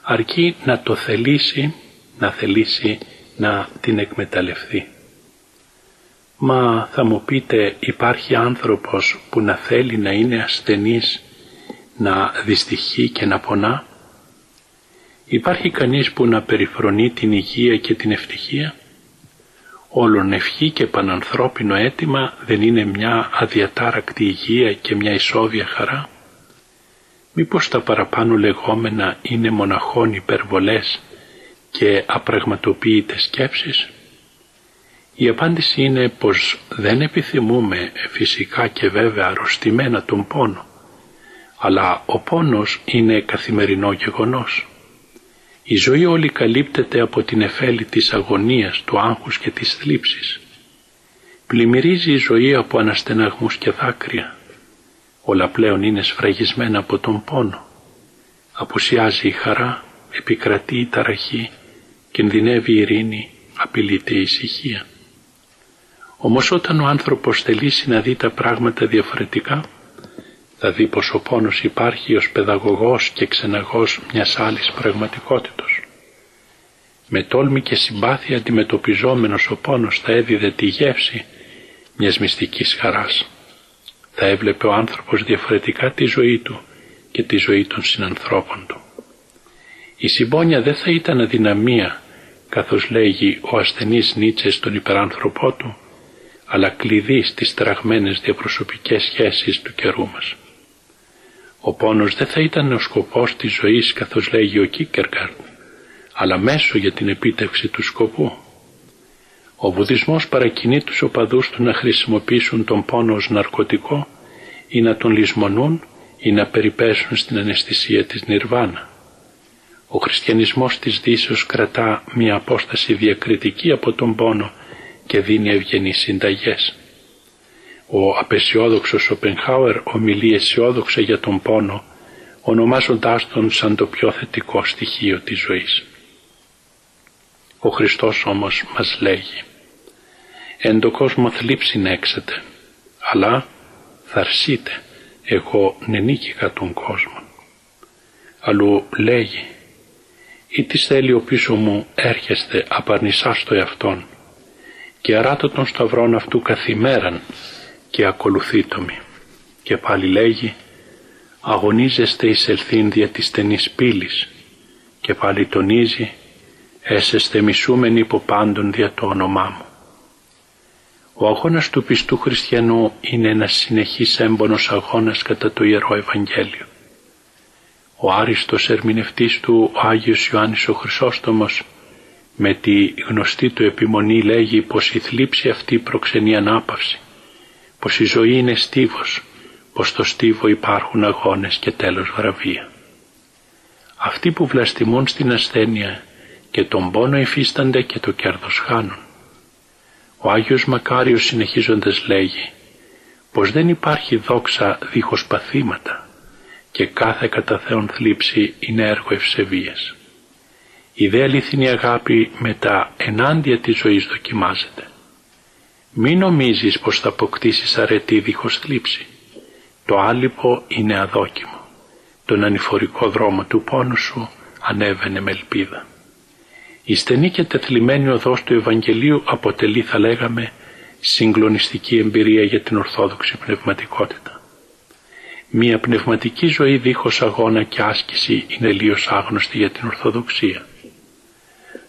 αρκεί να το θελήσει, να θελήσει να την εκμεταλλευτεί. Μα θα μου πείτε υπάρχει άνθρωπος που να θέλει να είναι ασθενής, να δυστυχεί και να πονά; Υπάρχει κανείς που να περιφρονεί την υγεία και την ευτυχία; Όλον ευχή και πανανθρώπινο αίτημα δεν είναι μια αδιατάρακτη υγεία και μια ισόβια χαρά; Μήπως τα παραπάνω λεγόμενα είναι μοναχών υπερβολές και απραγματοποιητές σκέψεις. Η απάντηση είναι πως δεν επιθυμούμε φυσικά και βέβαια αρρωστημένα τον πόνο, αλλά ο πόνος είναι καθημερινό γεγονός. Η ζωή όλη καλύπτεται από την εφέλη της αγωνίας, του άγχους και της θλίψης. Πλημμυρίζει η ζωή από αναστεναγμούς και δάκρυα. Όλα πλέον είναι σφραγισμένα από τον πόνο. Απουσιάζει η χαρά, επικρατεί η ταραχή, κινδυνεύει η ειρήνη, απειλείται η ησυχία. Όμως όταν ο άνθρωπος θελήσει να δει τα πράγματα διαφορετικά, θα δει πως ο πόνος υπάρχει ως παιδαγωγός και ξεναγός μιας άλλης πραγματικότητος. Με τόλμη και συμπάθεια αντιμετωπιζόμενος ο πόνος θα έδιδε τη γεύση μιας μυστικής χαράς. Θα έβλεπε ο άνθρωπος διαφορετικά τη ζωή του και τη ζωή των συνανθρώπων του. Η συμπόνια δεν θα ήταν αδυναμία, καθώς λέγει ο ασθενής Νίτσε στον υπεράνθρωπό του, αλλά κλειδί στις τραγμένες διαπροσωπικές σχέσεις του καιρού μας. Ο πόνος δεν θα ήταν ο σκοπός της ζωής καθώς λέγει ο Κίκερκαρτ, αλλά μέσο για την επίτευξη του σκοπού. Ο Βουδισμός παρακινεί τους οπαδούς του να χρησιμοποιήσουν τον πόνο ως ναρκωτικό ή να τον λησμονούν ή να περιπέσουν στην αναισθησία της Νιρβάνα. Ο χριστιανισμός της Δύσεως κρατά μια απόσταση διακριτική από τον πόνο και δίνει ευγενείς συνταγές. Ο απεσιόδοξος Οπενχάουερ ομιλεί αισιόδοξα για τον πόνο, ονομάζοντάς τον σαν το πιο θετικό στοιχείο της ζωής. Ο Χριστός όμως μας λέγει «Εν το κόσμο θλίψη έξετε, αλλά θαρσείτε, εγώ νενίκηκα τον κόσμο». Αλλού λέγει «Ή τι θέλει ο πίσω μου έρχεστε απαρνησά στο εαυτόν και αράτω τον σταυρόν αυτού καθημέραν και ακολουθείτο μη. Και πάλι λέγει αγωνίζεστε εις ελθύν δια της στενής πύλης και πάλι τονίζει έσεστε μισούμενοι υπό πάντων δια το όνομά μου. Ο αγώνας του πιστού χριστιανού είναι ένας συνεχής έμπονος αγώνας κατά το Ιερό Ευαγγέλιο. Ο άριστος ερμηνευτής του ο Άγιος Ιωάννης ο Χρυσόστομος με τη γνωστή του επιμονή λέγει πως η θλίψη αυτή προξενεί ανάπαυση πως η ζωή είναι στίβος, πως στο στίβο υπάρχουν αγώνες και τέλος βραβεία. Αυτοί που βλαστημούν στην ασθένεια και τον πόνο υφίστανται και το κέρδος χάνουν. Ο Άγιος Μακάριος συνεχίζοντας λέγει πως δεν υπάρχει δόξα δίχως παθήματα και κάθε κατά Θεόν θλίψη είναι έργο ευσεβίας. Η δε αληθινή αγάπη με τα ενάντια της ζωής δοκιμάζεται. Μην νομίζεις πως θα αποκτήσεις αρετή δίχως θλίψη. Το άλυπο είναι αδόκιμο. Τον ανηφορικό δρόμο του πόνου σου ανέβαινε με ελπίδα. Η στενή και τεθλιμμένη οδός του Ευαγγελίου αποτελεί θα λέγαμε συγκλονιστική εμπειρία για την Ορθόδοξη πνευματικότητα. Μία πνευματική ζωή δίχως αγώνα και άσκηση είναι λίως άγνωστη για την Ορθοδοξία.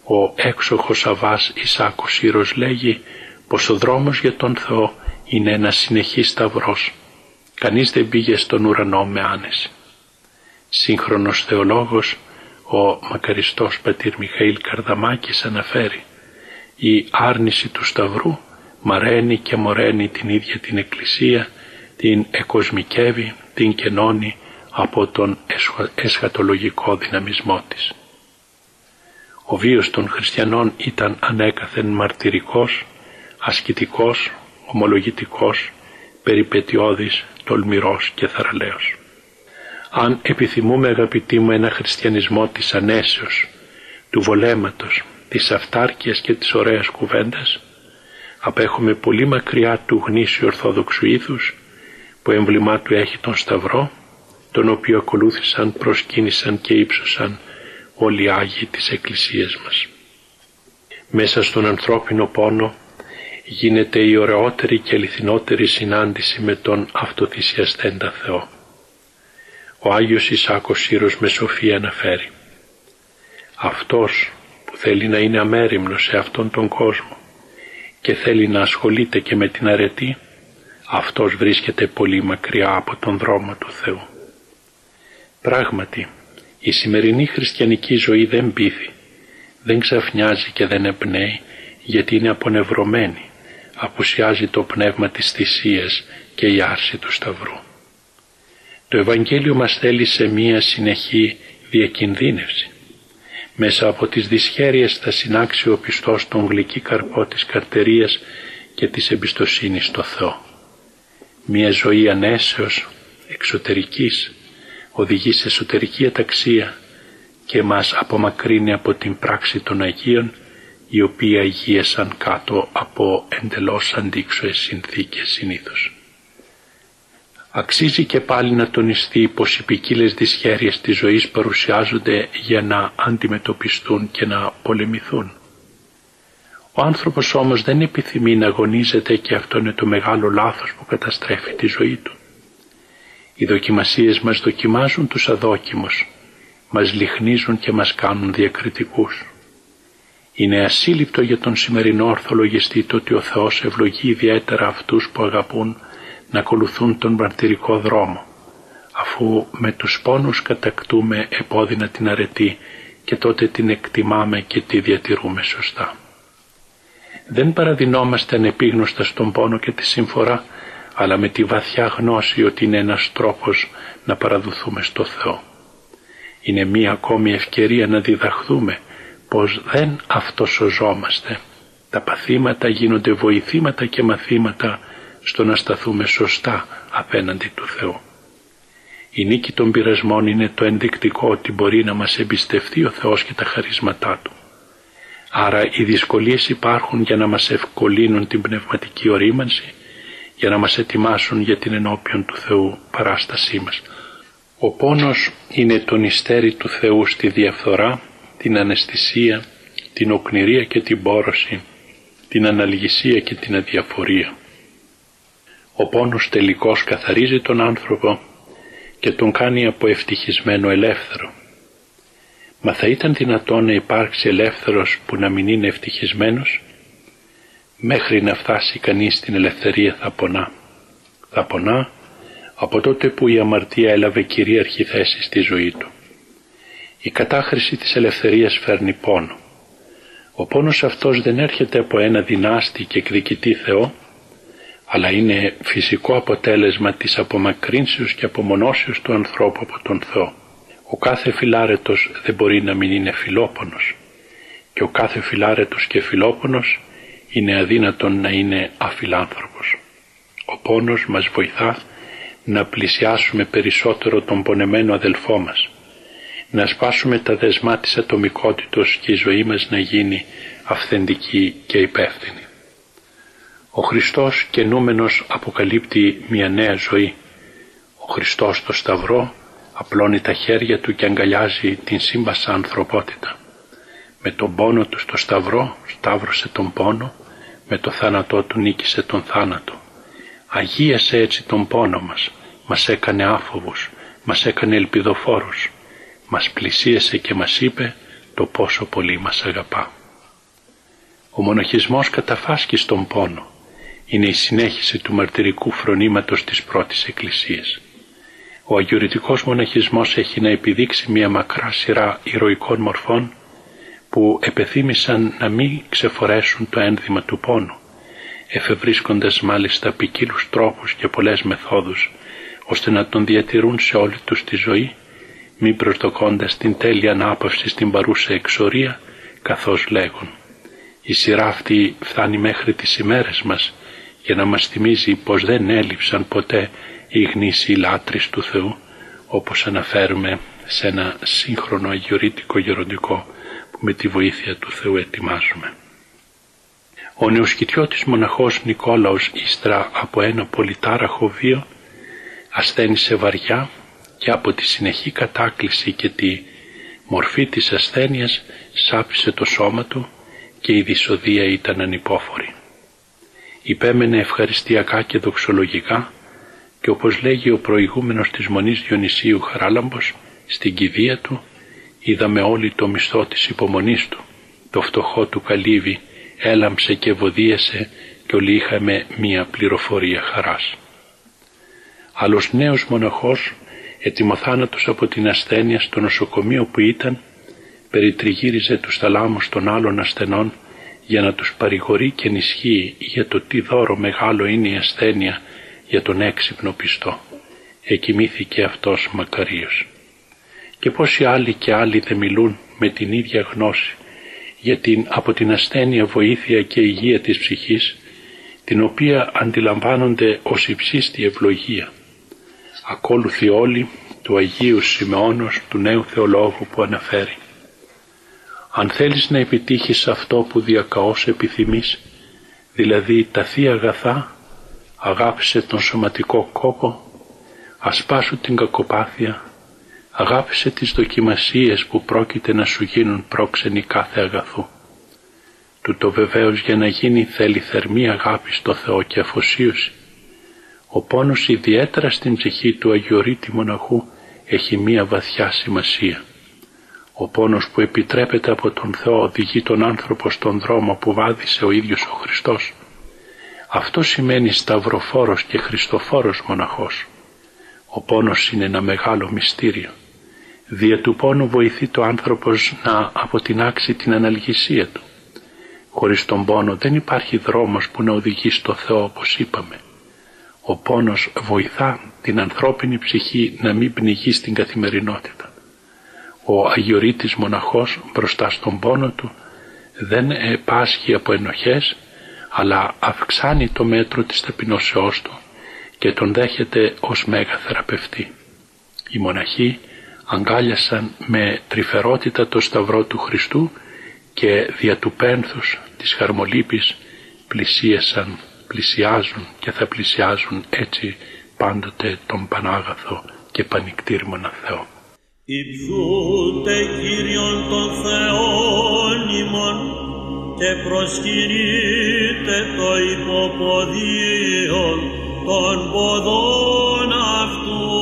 Ο έξοχος Αβάς Ισάκος Σύρος λέγει πως ο δρόμος για τον Θεό είναι ένα συνεχής σταυρός. Κανείς δεν πήγε στον ουρανό με άνεση. Σύγχρονος θεολόγος, ο μακαριστός πατήρ Μιχαήλ Καρδαμάκης αναφέρει «Η άρνηση του σταυρού μαραίνει και μοραίνει την ίδια την Εκκλησία, την εκοσμικεύει, την κενώνει από τον εσχατολογικό δυναμισμό της». Ο βίος των χριστιανών ήταν ανέκαθεν μαρτυρικός ασκητικός, ομολογητικός, περιπετειώδης, τολμηρός και θαραλέος. Αν επιθυμούμε αγαπητοί μου ένα χριστιανισμό της ανέσεως, του βολέματος, της αυτάρκειας και της ωραίας κουβέντας, απέχουμε πολύ μακριά του γνήσιου ορθόδοξου ήθους, που έμβλημά του έχει τον Σταυρό, τον οποίο ακολούθησαν, προσκύνησαν και ύψωσαν όλοι οι Άγιοι της Εκκλησίας μας. Μέσα στον ανθρώπινο πόνο γίνεται η ωραιότερη και αληθινότερη συνάντηση με τον αυτοθυσιαστέντα Θεό. Ο Άγιος Ισάκος Σύρος με σοφία αναφέρει «Αυτός που θέλει να είναι αμέριμνος σε αυτόν τον κόσμο και θέλει να ασχολείται και με την αρετή, αυτός βρίσκεται πολύ μακριά από τον δρόμο του Θεού. Πράγματι, η σημερινή χριστιανική ζωή δεν πείθει, δεν ξαφνιάζει και δεν εμπνέει γιατί είναι απονευρωμένη απουσιάζει το πνεύμα της θυσίας και η άρση του Σταυρού. Το Ευαγγέλιο μας θέλει σε μία συνεχή διακινδύνευση. Μέσα από τις δυσχέρειες θα συνάξει ο πιστός τον γλυκή καρπό της καρτερίας και της εμπιστοσύνης στο Θεό. Μία ζωή ανέσεως, εξωτερικής, οδηγεί σε εσωτερική αταξία και μας απομακρύνει από την πράξη των Αγίων οι οποίοι αγίασαν κάτω από εντελώς αντίξωες συνθήκες συνήθως. Αξίζει και πάλι να τονιστεί πως οι ποικίλες δυσχέρειες της ζωής παρουσιάζονται για να αντιμετωπιστούν και να πολεμηθούν. Ο άνθρωπος όμως δεν επιθυμεί να αγωνίζεται και αυτό είναι το μεγάλο λάθος που καταστρέφει τη ζωή του. Οι δοκιμασίες μας δοκιμάζουν τους αδόκιμους, μας λιχνίζουν και μας κάνουν διακριτικούς. Είναι ασύλληπτο για τον σημερινό ορθολογιστή το ότι ο Θεός ευλογεί ιδιαίτερα αυτούς που αγαπούν να ακολουθούν τον μαρτυρικό δρόμο, αφού με τους πόνους κατακτούμε επώδυνα την αρετή και τότε την εκτιμάμε και τη διατηρούμε σωστά. Δεν παραδεινόμαστε ανεπίγνωστα στον πόνο και τη σύμφορα, αλλά με τη βαθιά γνώση ότι είναι ένας τρόπος να παραδοθούμε στο Θεό. Είναι μία ακόμη ευκαιρία να διδαχθούμε πως δεν αυτοσοζόμαστε. Τα παθήματα γίνονται βοηθήματα και μαθήματα στο να σταθούμε σωστά απέναντι του Θεού. Η νίκη των πειρασμών είναι το ενδεικτικό ότι μπορεί να μας εμπιστευτεί ο Θεός και τα χαρίσματά Του. Άρα οι δυσκολίες υπάρχουν για να μας ευκολύνουν την πνευματική ορίμανση, για να μας ετοιμάσουν για την ενώπιον του Θεού παράστασή μας. Ο πόνος είναι το νηστέρι του Θεού στη διαφθορά, την αναισθησία, την οκνηρία και την πόρωση, την αναλγησία και την αδιαφορία. Ο πόνος τελικώς καθαρίζει τον άνθρωπο και τον κάνει από ευτυχισμένο ελεύθερο. Μα θα ήταν δυνατόν να υπάρξει ελεύθερος που να μην είναι ευτυχισμένος; Μέχρι να φτάσει κανείς στην ελευθερία θα πονά. Θα πονά από τότε που η αμαρτία έλαβε κυρίαρχη θέση στη ζωή του. Η κατάχρηση της ελευθερίας φέρνει πόνο. Ο πόνος αυτός δεν έρχεται από ένα δυνάστη και εκδικητή Θεό, αλλά είναι φυσικό αποτέλεσμα της απομακρύνσεως και απομονώσεως του ανθρώπου από τον Θεό. Ο κάθε φιλάρετος δεν μπορεί να μην είναι φιλόπονος και ο κάθε φιλάρετος και φιλόπονος είναι αδύνατον να είναι αφιλάνθρωπος. Ο πόνος μας βοηθά να πλησιάσουμε περισσότερο τον πονεμένο αδελφό μας, να σπάσουμε τα δεσμά της ατομικότητος και η ζωή μας να γίνει αυθεντική και υπεύθυνη. Ο Χριστός καινούμενος αποκαλύπτει μια νέα ζωή. Ο Χριστός στο Σταυρό απλώνει τα χέρια του και αγκαλιάζει την σύμπασα ανθρωπότητα. Με τον πόνο του στο Σταυρό σταύρωσε τον πόνο, με το θάνατό του νίκησε τον θάνατο. Αγίασε έτσι τον πόνο μας, μας έκανε άφοβους, μας έκανε ελπιδοφόρους, μας πλησίασε και μας είπε το πόσο πολύ μας αγαπά. Ο μοναχισμός καταφάσκει στον πόνο, είναι η συνέχιση του μαρτυρικού φρονήματος της πρώτης Εκκλησίας. Ο αγιορητικός μοναχισμός έχει να επιδείξει μια μακρά σειρά ηρωικών μορφών που επεθύμησαν να μην ξεφορέσουν το ένδυμα του πόνου, εφευρίσκοντας μάλιστα ποικίλους τρόπους και πολλές μεθόδους, ώστε να τον διατηρούν σε όλη τους τη ζωή, μη προσδοκώντας την τέλεια ανάπαυση στην παρούσα εξορία, καθώς λέγουν. Η σειρά αυτή φτάνει μέχρι τις ημέρες μας για να μας θυμίζει πως δεν έλειψαν ποτέ οι γνήσιοι λάτρεις του Θεού όπως αναφέρουμε σε ένα σύγχρονο αγιορείτικο γεροντικό που με τη βοήθεια του Θεού ετοιμάζουμε. Ο νεοσκητιώτης μοναχός Νικόλαος ύστερα από ένα πολυτάραχο βίο ασθένησε βαριά και από τη συνεχή κατάκληση και τη μορφή της ασθένειας σάπισε το σώμα του και η δυσοδεία ήταν ανυπόφορη υπέμενε ευχαριστιακά και δοξολογικά και όπως λέγει ο προηγούμενος της Μονής Διονυσίου Χαράλαμπος στην κηδεία του είδαμε όλοι το μισθό της υπομονής του το φτωχό του καλύβι έλαμψε και βοδίασε και όλοι είχαμε μία πληροφορία χαράς. Άλλος νέος μοναχός ετοιμοθάνατος από την ασθένεια στο νοσοκομείο που ήταν περιτριγύριζε τους θαλάμους των άλλων ασθενών για να τους παρηγορεί και ενισχύει για το τι δώρο μεγάλο είναι η ασθένεια για τον έξυπνο πιστό. εκοιμήθηκε αυτός μακαρίος. Και πόσοι άλλοι και άλλοι δεν μιλούν με την ίδια γνώση για την από την ασθένεια βοήθεια και υγεία της ψυχής, την οποία αντιλαμβάνονται ως υψίστη ευλογία. Ακόλουθοι όλοι του Αγίου Σιμεώνος του νέου θεολόγου που αναφέρει. Αν θέλεις να επιτύχεις αυτό που διακαώς επιθυμείς, δηλαδή τα θεία αγαθά, αγάπησε τον σωματικό κόπο, ασπάσου την κακοπάθεια, αγάπησε τις δοκιμασίες που πρόκειται να σου γίνουν πρόξενοι κάθε αγαθού. Τούτο βεβαίως για να γίνει θέλει θερμή αγάπη στο Θεό και αφοσίωση. Ο πόνος ιδιαίτερα στην ψυχή του Αγιορείτη Μοναχού έχει μία βαθιά σημασία. Ο πόνος που επιτρέπεται από τον Θεό οδηγεί τον άνθρωπο στον δρόμο που βάδισε ο ίδιος ο Χριστός. Αυτό σημαίνει σταυροφόρος και χριστοφόρος μοναχός. Ο πόνος είναι ένα μεγάλο μυστήριο. Δια του πόνου βοηθεί το άνθρωπος να αποτινάξει την αναλγησία του. Χωρίς τον πόνο δεν υπάρχει δρόμος που να οδηγεί στο Θεό όπως είπαμε. Ο πόνος βοηθά την ανθρώπινη ψυχή να μην πνιγεί στην καθημερινότητα. Ο Αγιορείτης μοναχός μπροστά στον πόνο του δεν πάσχει από ενοχές αλλά αυξάνει το μέτρο της ταπεινώσεώς του και τον δέχεται ως μέγα θεραπευτή. Οι μοναχοί αγκάλιασαν με τρυφερότητα το σταυρό του Χριστού και δια του πένθους της χαρμολύπης πλησίασαν, πλησιάζουν και θα πλησιάζουν έτσι πάντοτε τον Πανάγαθο και πανικτήρμονα Θεό. Υψούτε Κύριον τον Θεόν ημών και προσκυνείτε το υποποδίο των ποδών αυτού.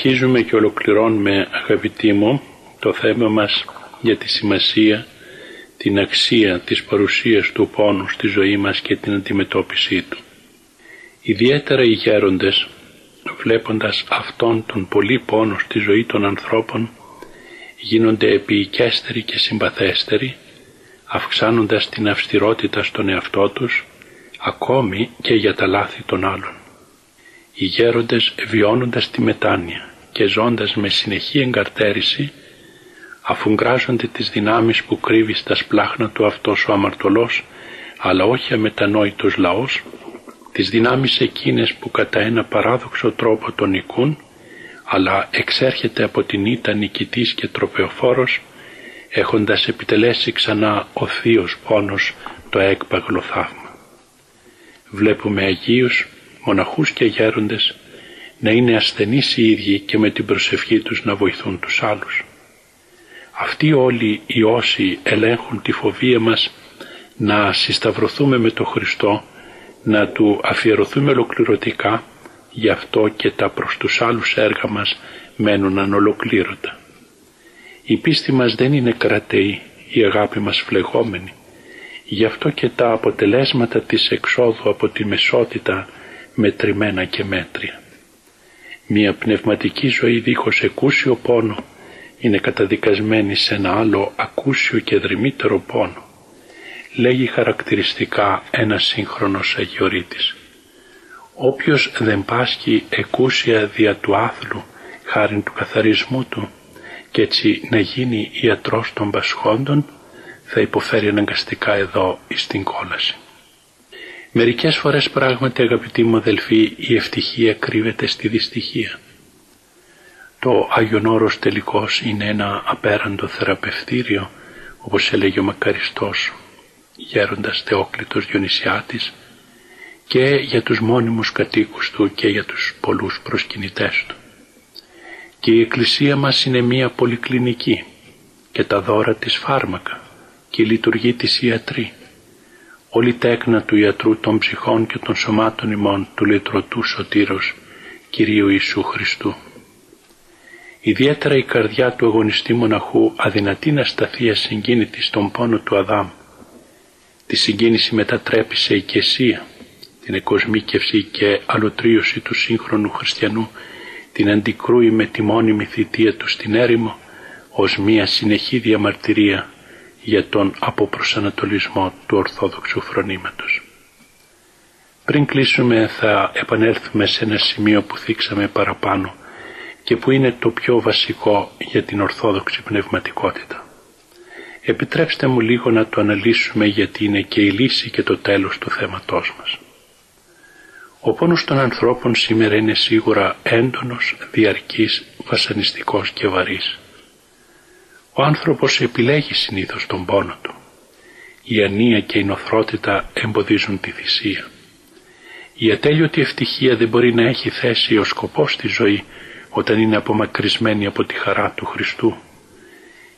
Συνεχίζουμε και ολοκληρώνουμε αγαπητοί μου το θέμα μας για τη σημασία, την αξία της παρουσίας του πόνου στη ζωή μας και την αντιμετώπιση του. Ιδιαίτερα οι γέροντες βλέποντας αυτόν τον πολύ πόνο στη ζωή των ανθρώπων γίνονται επίοικέστεροι και συμπαθέστεροι αυξάνοντας την αυστηρότητα στον εαυτό τους ακόμη και για τα λάθη των άλλων. Οι γέροντες βιώνοντας τη μετάνοια και ζώντας με συνεχή εγκαρτέρηση αφουγκράζονται τις δυνάμεις που κρύβει στα σπλάχνα του αυτός ο αμαρτωλός αλλά όχι αμετανόητος λαός τις δυνάμεις εκείνες που κατά ένα παράδοξο τρόπο τον νικούν αλλά εξέρχεται από την ήττα νικητής και τροπεοφόρος έχοντας επιτελέσει ξανά ο θείος πόνος το έκπαγλο θαύμα. Βλέπουμε Αγίους, μοναχούς και γέροντες να είναι ασθενείς οι ίδιοι και με την προσευχή τους να βοηθούν τους άλλους. Αυτοί όλοι οι όσοι ελέγχουν τη φοβία μας να συσταυρωθούμε με τον Χριστό, να Του αφιερωθούμε ολοκληρωτικά, γι' αυτό και τα προς τους άλλους έργα μας μένουν ανολοκλήρωτα. Η πίστη μας δεν είναι κρατεή, η αγάπη μας φλεγόμενη. Γι' αυτό και τα αποτελέσματα της εξόδου από τη μεσότητα μετρημένα και μέτρια. Μια πνευματική ζωή δίχως εκούσιο πόνο είναι καταδικασμένη σε ένα άλλο ακούσιο και δρυμύτερο πόνο. Λέγει χαρακτηριστικά ένα σύγχρονος Αγιορείτης. Όποιος δεν πάσχει εκούσια δια του άθλου χάριν του καθαρισμού του και έτσι να γίνει ιατρός των πασχόντων θα υποφέρει αναγκαστικά εδώ στην κόλαση. Μερικές φορές πράγματι αγαπητοί μου αδελφοί η ευτυχία κρύβεται στη δυστυχία. Το Άγιον Όρος τελικώς είναι ένα απέραντο θεραπευτήριο όπως έλεγε ο Μακαριστός γέροντας Θεόκλητος Διονυσιάτης και για τους μόνιμους κατοίκους του και για τους πολλούς προσκυνητές του. Και η Εκκλησία μας είναι μία πολυκλινική και τα δώρα της φάρμακα και η λειτουργή της ιατρή. Όλη τέκνα του ιατρού των ψυχών και των σωμάτων ημών του λυτρωτού σωτήρος Κυρίου Ιησού Χριστού. Ιδιαίτερα η καρδιά του αγωνιστή μοναχού αδυνατή να σταθεί ασυγκίνητη στον πόνο του Αδάμ. Τη συγκίνηση μετατρέπει σε οικεσία, την εκοσμίκευση και αλωτρίωση του σύγχρονου χριστιανού την αντικρούει με τη μόνιμη θητεία του στην έρημο ως μία συνεχή διαμαρτυρία για τον αποπροσανατολισμό του Ορθόδοξου φρονήματος. Πριν κλείσουμε θα επανέλθουμε σε ένα σημείο που θίξαμε παραπάνω και που είναι το πιο βασικό για την Ορθόδοξη πνευματικότητα. Επιτρέψτε μου λίγο να το αναλύσουμε γιατί είναι και η λύση και το τέλος του θέματός μας. Ο πόνος των ανθρώπων σήμερα είναι σίγουρα έντονος, διαρκής, βασανιστικός και βαρύς. Ο άνθρωπος επιλέγει συνήθως τον πόνο του. Η ανία και η νοθρότητα εμποδίζουν τη θυσία. Η ατέλειωτη ευτυχία δεν μπορεί να έχει θέση ο σκοπός στη ζωή όταν είναι απομακρυσμένη από τη χαρά του Χριστού.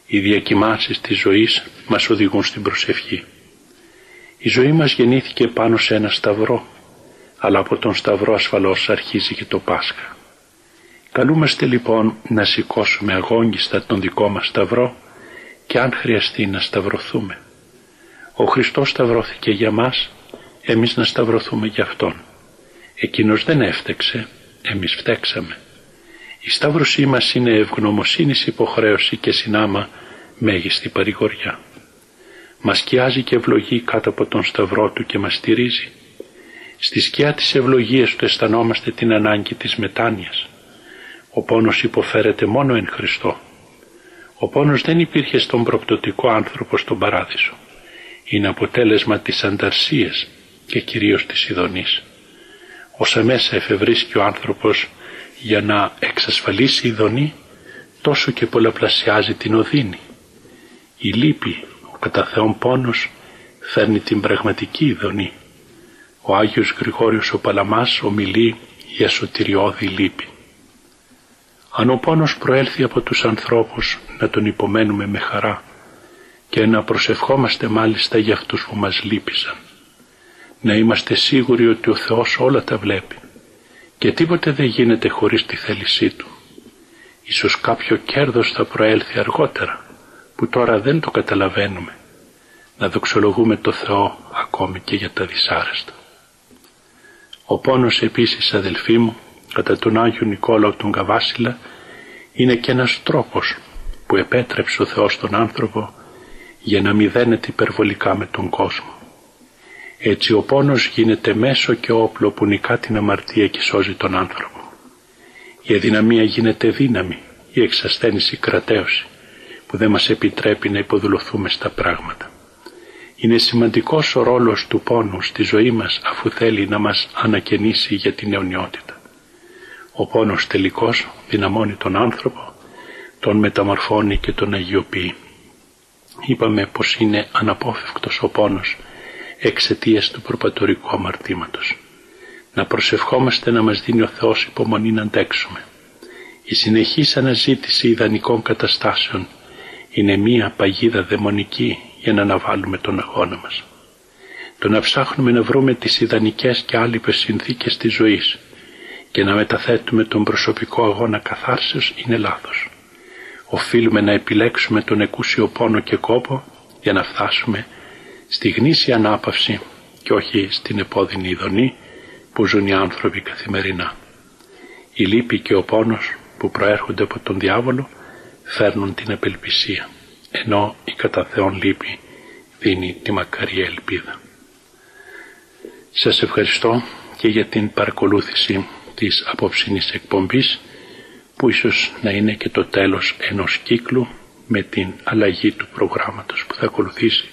Οι διακοιμάνσεις της ζωής μας οδηγούν στην προσευχή. Η ζωή μας γεννήθηκε πάνω σε ένα σταυρό αλλά από τον Σταυρό ασφαλώς αρχίζει και το Πάσχα. Καλούμαστε λοιπόν να σηκώσουμε αγόγγιστα τον δικό μας Σταυρό και αν χρειαστεί να σταυρωθούμε. Ο Χριστός σταυρώθηκε για μας, εμείς να σταυρωθούμε για Αυτόν. Εκείνος δεν έφτεξε, εμείς φταίξαμε. Η σταύρωσή μας είναι ευγνωμοσύνης υποχρέωση και συνάμα μέγιστη παρηγοριά. Μας σκιάζει και ευλογεί κάτω από τον σταυρό του και μας στηρίζει Στη σκιά της ευλογίας του αισθανόμαστε την ανάγκη της μετάνοιας. Ο πόνος υποφέρεται μόνο εν Χριστώ. Ο πόνος δεν υπήρχε στον προπτωτικό άνθρωπο στον παράδεισο. Είναι αποτέλεσμα της ανταρσίας και κυρίως της ειδονής. Όσα μέσα εφευρίσκει ο άνθρωπος για να εξασφαλίσει ειδονή, τόσο και πολλαπλασιάζει την οδύνη. Η λύπη, ο κατά Θεόν πόνος, φέρνει την πραγματική ειδονή. Ο Άγιος Γρηγόριος ο Παλαμάς ομιλεί για σωτηριώδη λύπη. Αν ο πόνος προέλθει από τους ανθρώπους να τον υπομένουμε με χαρά και να προσευχόμαστε μάλιστα για αυτούς που μας λύπησαν. Να είμαστε σίγουροι ότι ο Θεός όλα τα βλέπει και τίποτε δεν γίνεται χωρίς τη θέλησή Του. Ίσως κάποιο κέρδος θα προέλθει αργότερα που τώρα δεν το καταλαβαίνουμε. Να δοξολογούμε το Θεό ακόμη και για τα δυσάρεστα. Ο πόνος επίσης αδελφοί μου κατά τον Άγιο Νικόλαο τον Καβάσιλα είναι και ένας τρόπος που επέτρεψε ο Θεός τον άνθρωπο για να μηδένεται υπερβολικά με τον κόσμο. Έτσι ο πόνος γίνεται μέσο και όπλο που νικά την αμαρτία και σώζει τον άνθρωπο. Η αδυναμία γίνεται δύναμη, η εξασθένηση κρατέωση που δεν μας επιτρέπει να υποδουλωθούμε στα πράγματα. Είναι σημαντικός ο ρόλος του πόνου στη ζωή μας αφού θέλει να μας ανακαινήσει για την αιωνιότητα. Ο πόνος τελικός δυναμώνει τον άνθρωπο, τον μεταμορφώνει και τον αγιοποιεί. Είπαμε πως είναι αναπόφευκτος ο πόνος εξαιτίας του προπατορικού αμαρτήματος. Να προσευχόμαστε να μας δίνει ο Θεός υπομονή να αντέξουμε. Η συνεχής αναζήτηση ιδανικών καταστάσεων είναι μία παγίδα δαιμονική για να αναβάλουμε τον αγώνα μας. Το να ψάχνουμε να βρούμε τις ιδανικές και άλυπες συνθήκες της ζωής και να μεταθέτουμε τον προσωπικό αγώνα καθάρσεως είναι λάθος. Οφείλουμε να επιλέξουμε τον εκούσιο πόνο και κόπο για να φτάσουμε στη γνήσια ανάπαυση και όχι στην επώδυνη ειδονή που ζουν οι άνθρωποι καθημερινά. Η λύπη και ο πόνος που προέρχονται από τον διάβολο φέρνουν την απελπισία, ενώ η κατά Θεόν λύπη δίνει τη μακαρία ελπίδα. Σας ευχαριστώ και για την παρακολούθηση της απόψινής εκπομπής που ίσως να είναι και το τέλος ενός κύκλου με την αλλαγή του προγράμματος που θα ακολουθήσει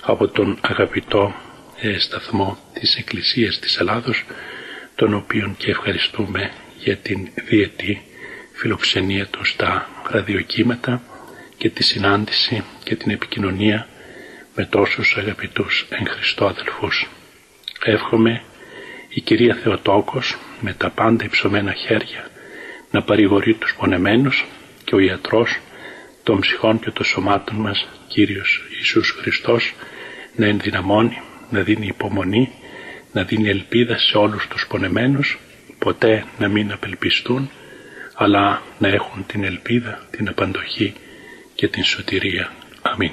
από τον αγαπητό ε, σταθμό της Εκκλησίας της Ελλάδος τον οποίον και ευχαριστούμε για την διετή φιλοξενία του στα ραδιοκύματα και τη συνάντηση και την επικοινωνία με τόσους αγαπητούς εν Χριστώ αδελφούς. Εύχομαι η κυρία Θεοτόκος με τα πάντα υψωμένα χέρια να παρηγορεί τους πονεμένους και ο ιατρός των ψυχών και των σωμάτων μας, Κύριος Ιησούς Χριστός, να ενδυναμώνει, να δίνει υπομονή, να δίνει ελπίδα σε όλους τους πονεμένους, ποτέ να μην απελπιστούν, αλλά να έχουν την ελπίδα, την απαντοχή και την σωτηρία. Αμήν.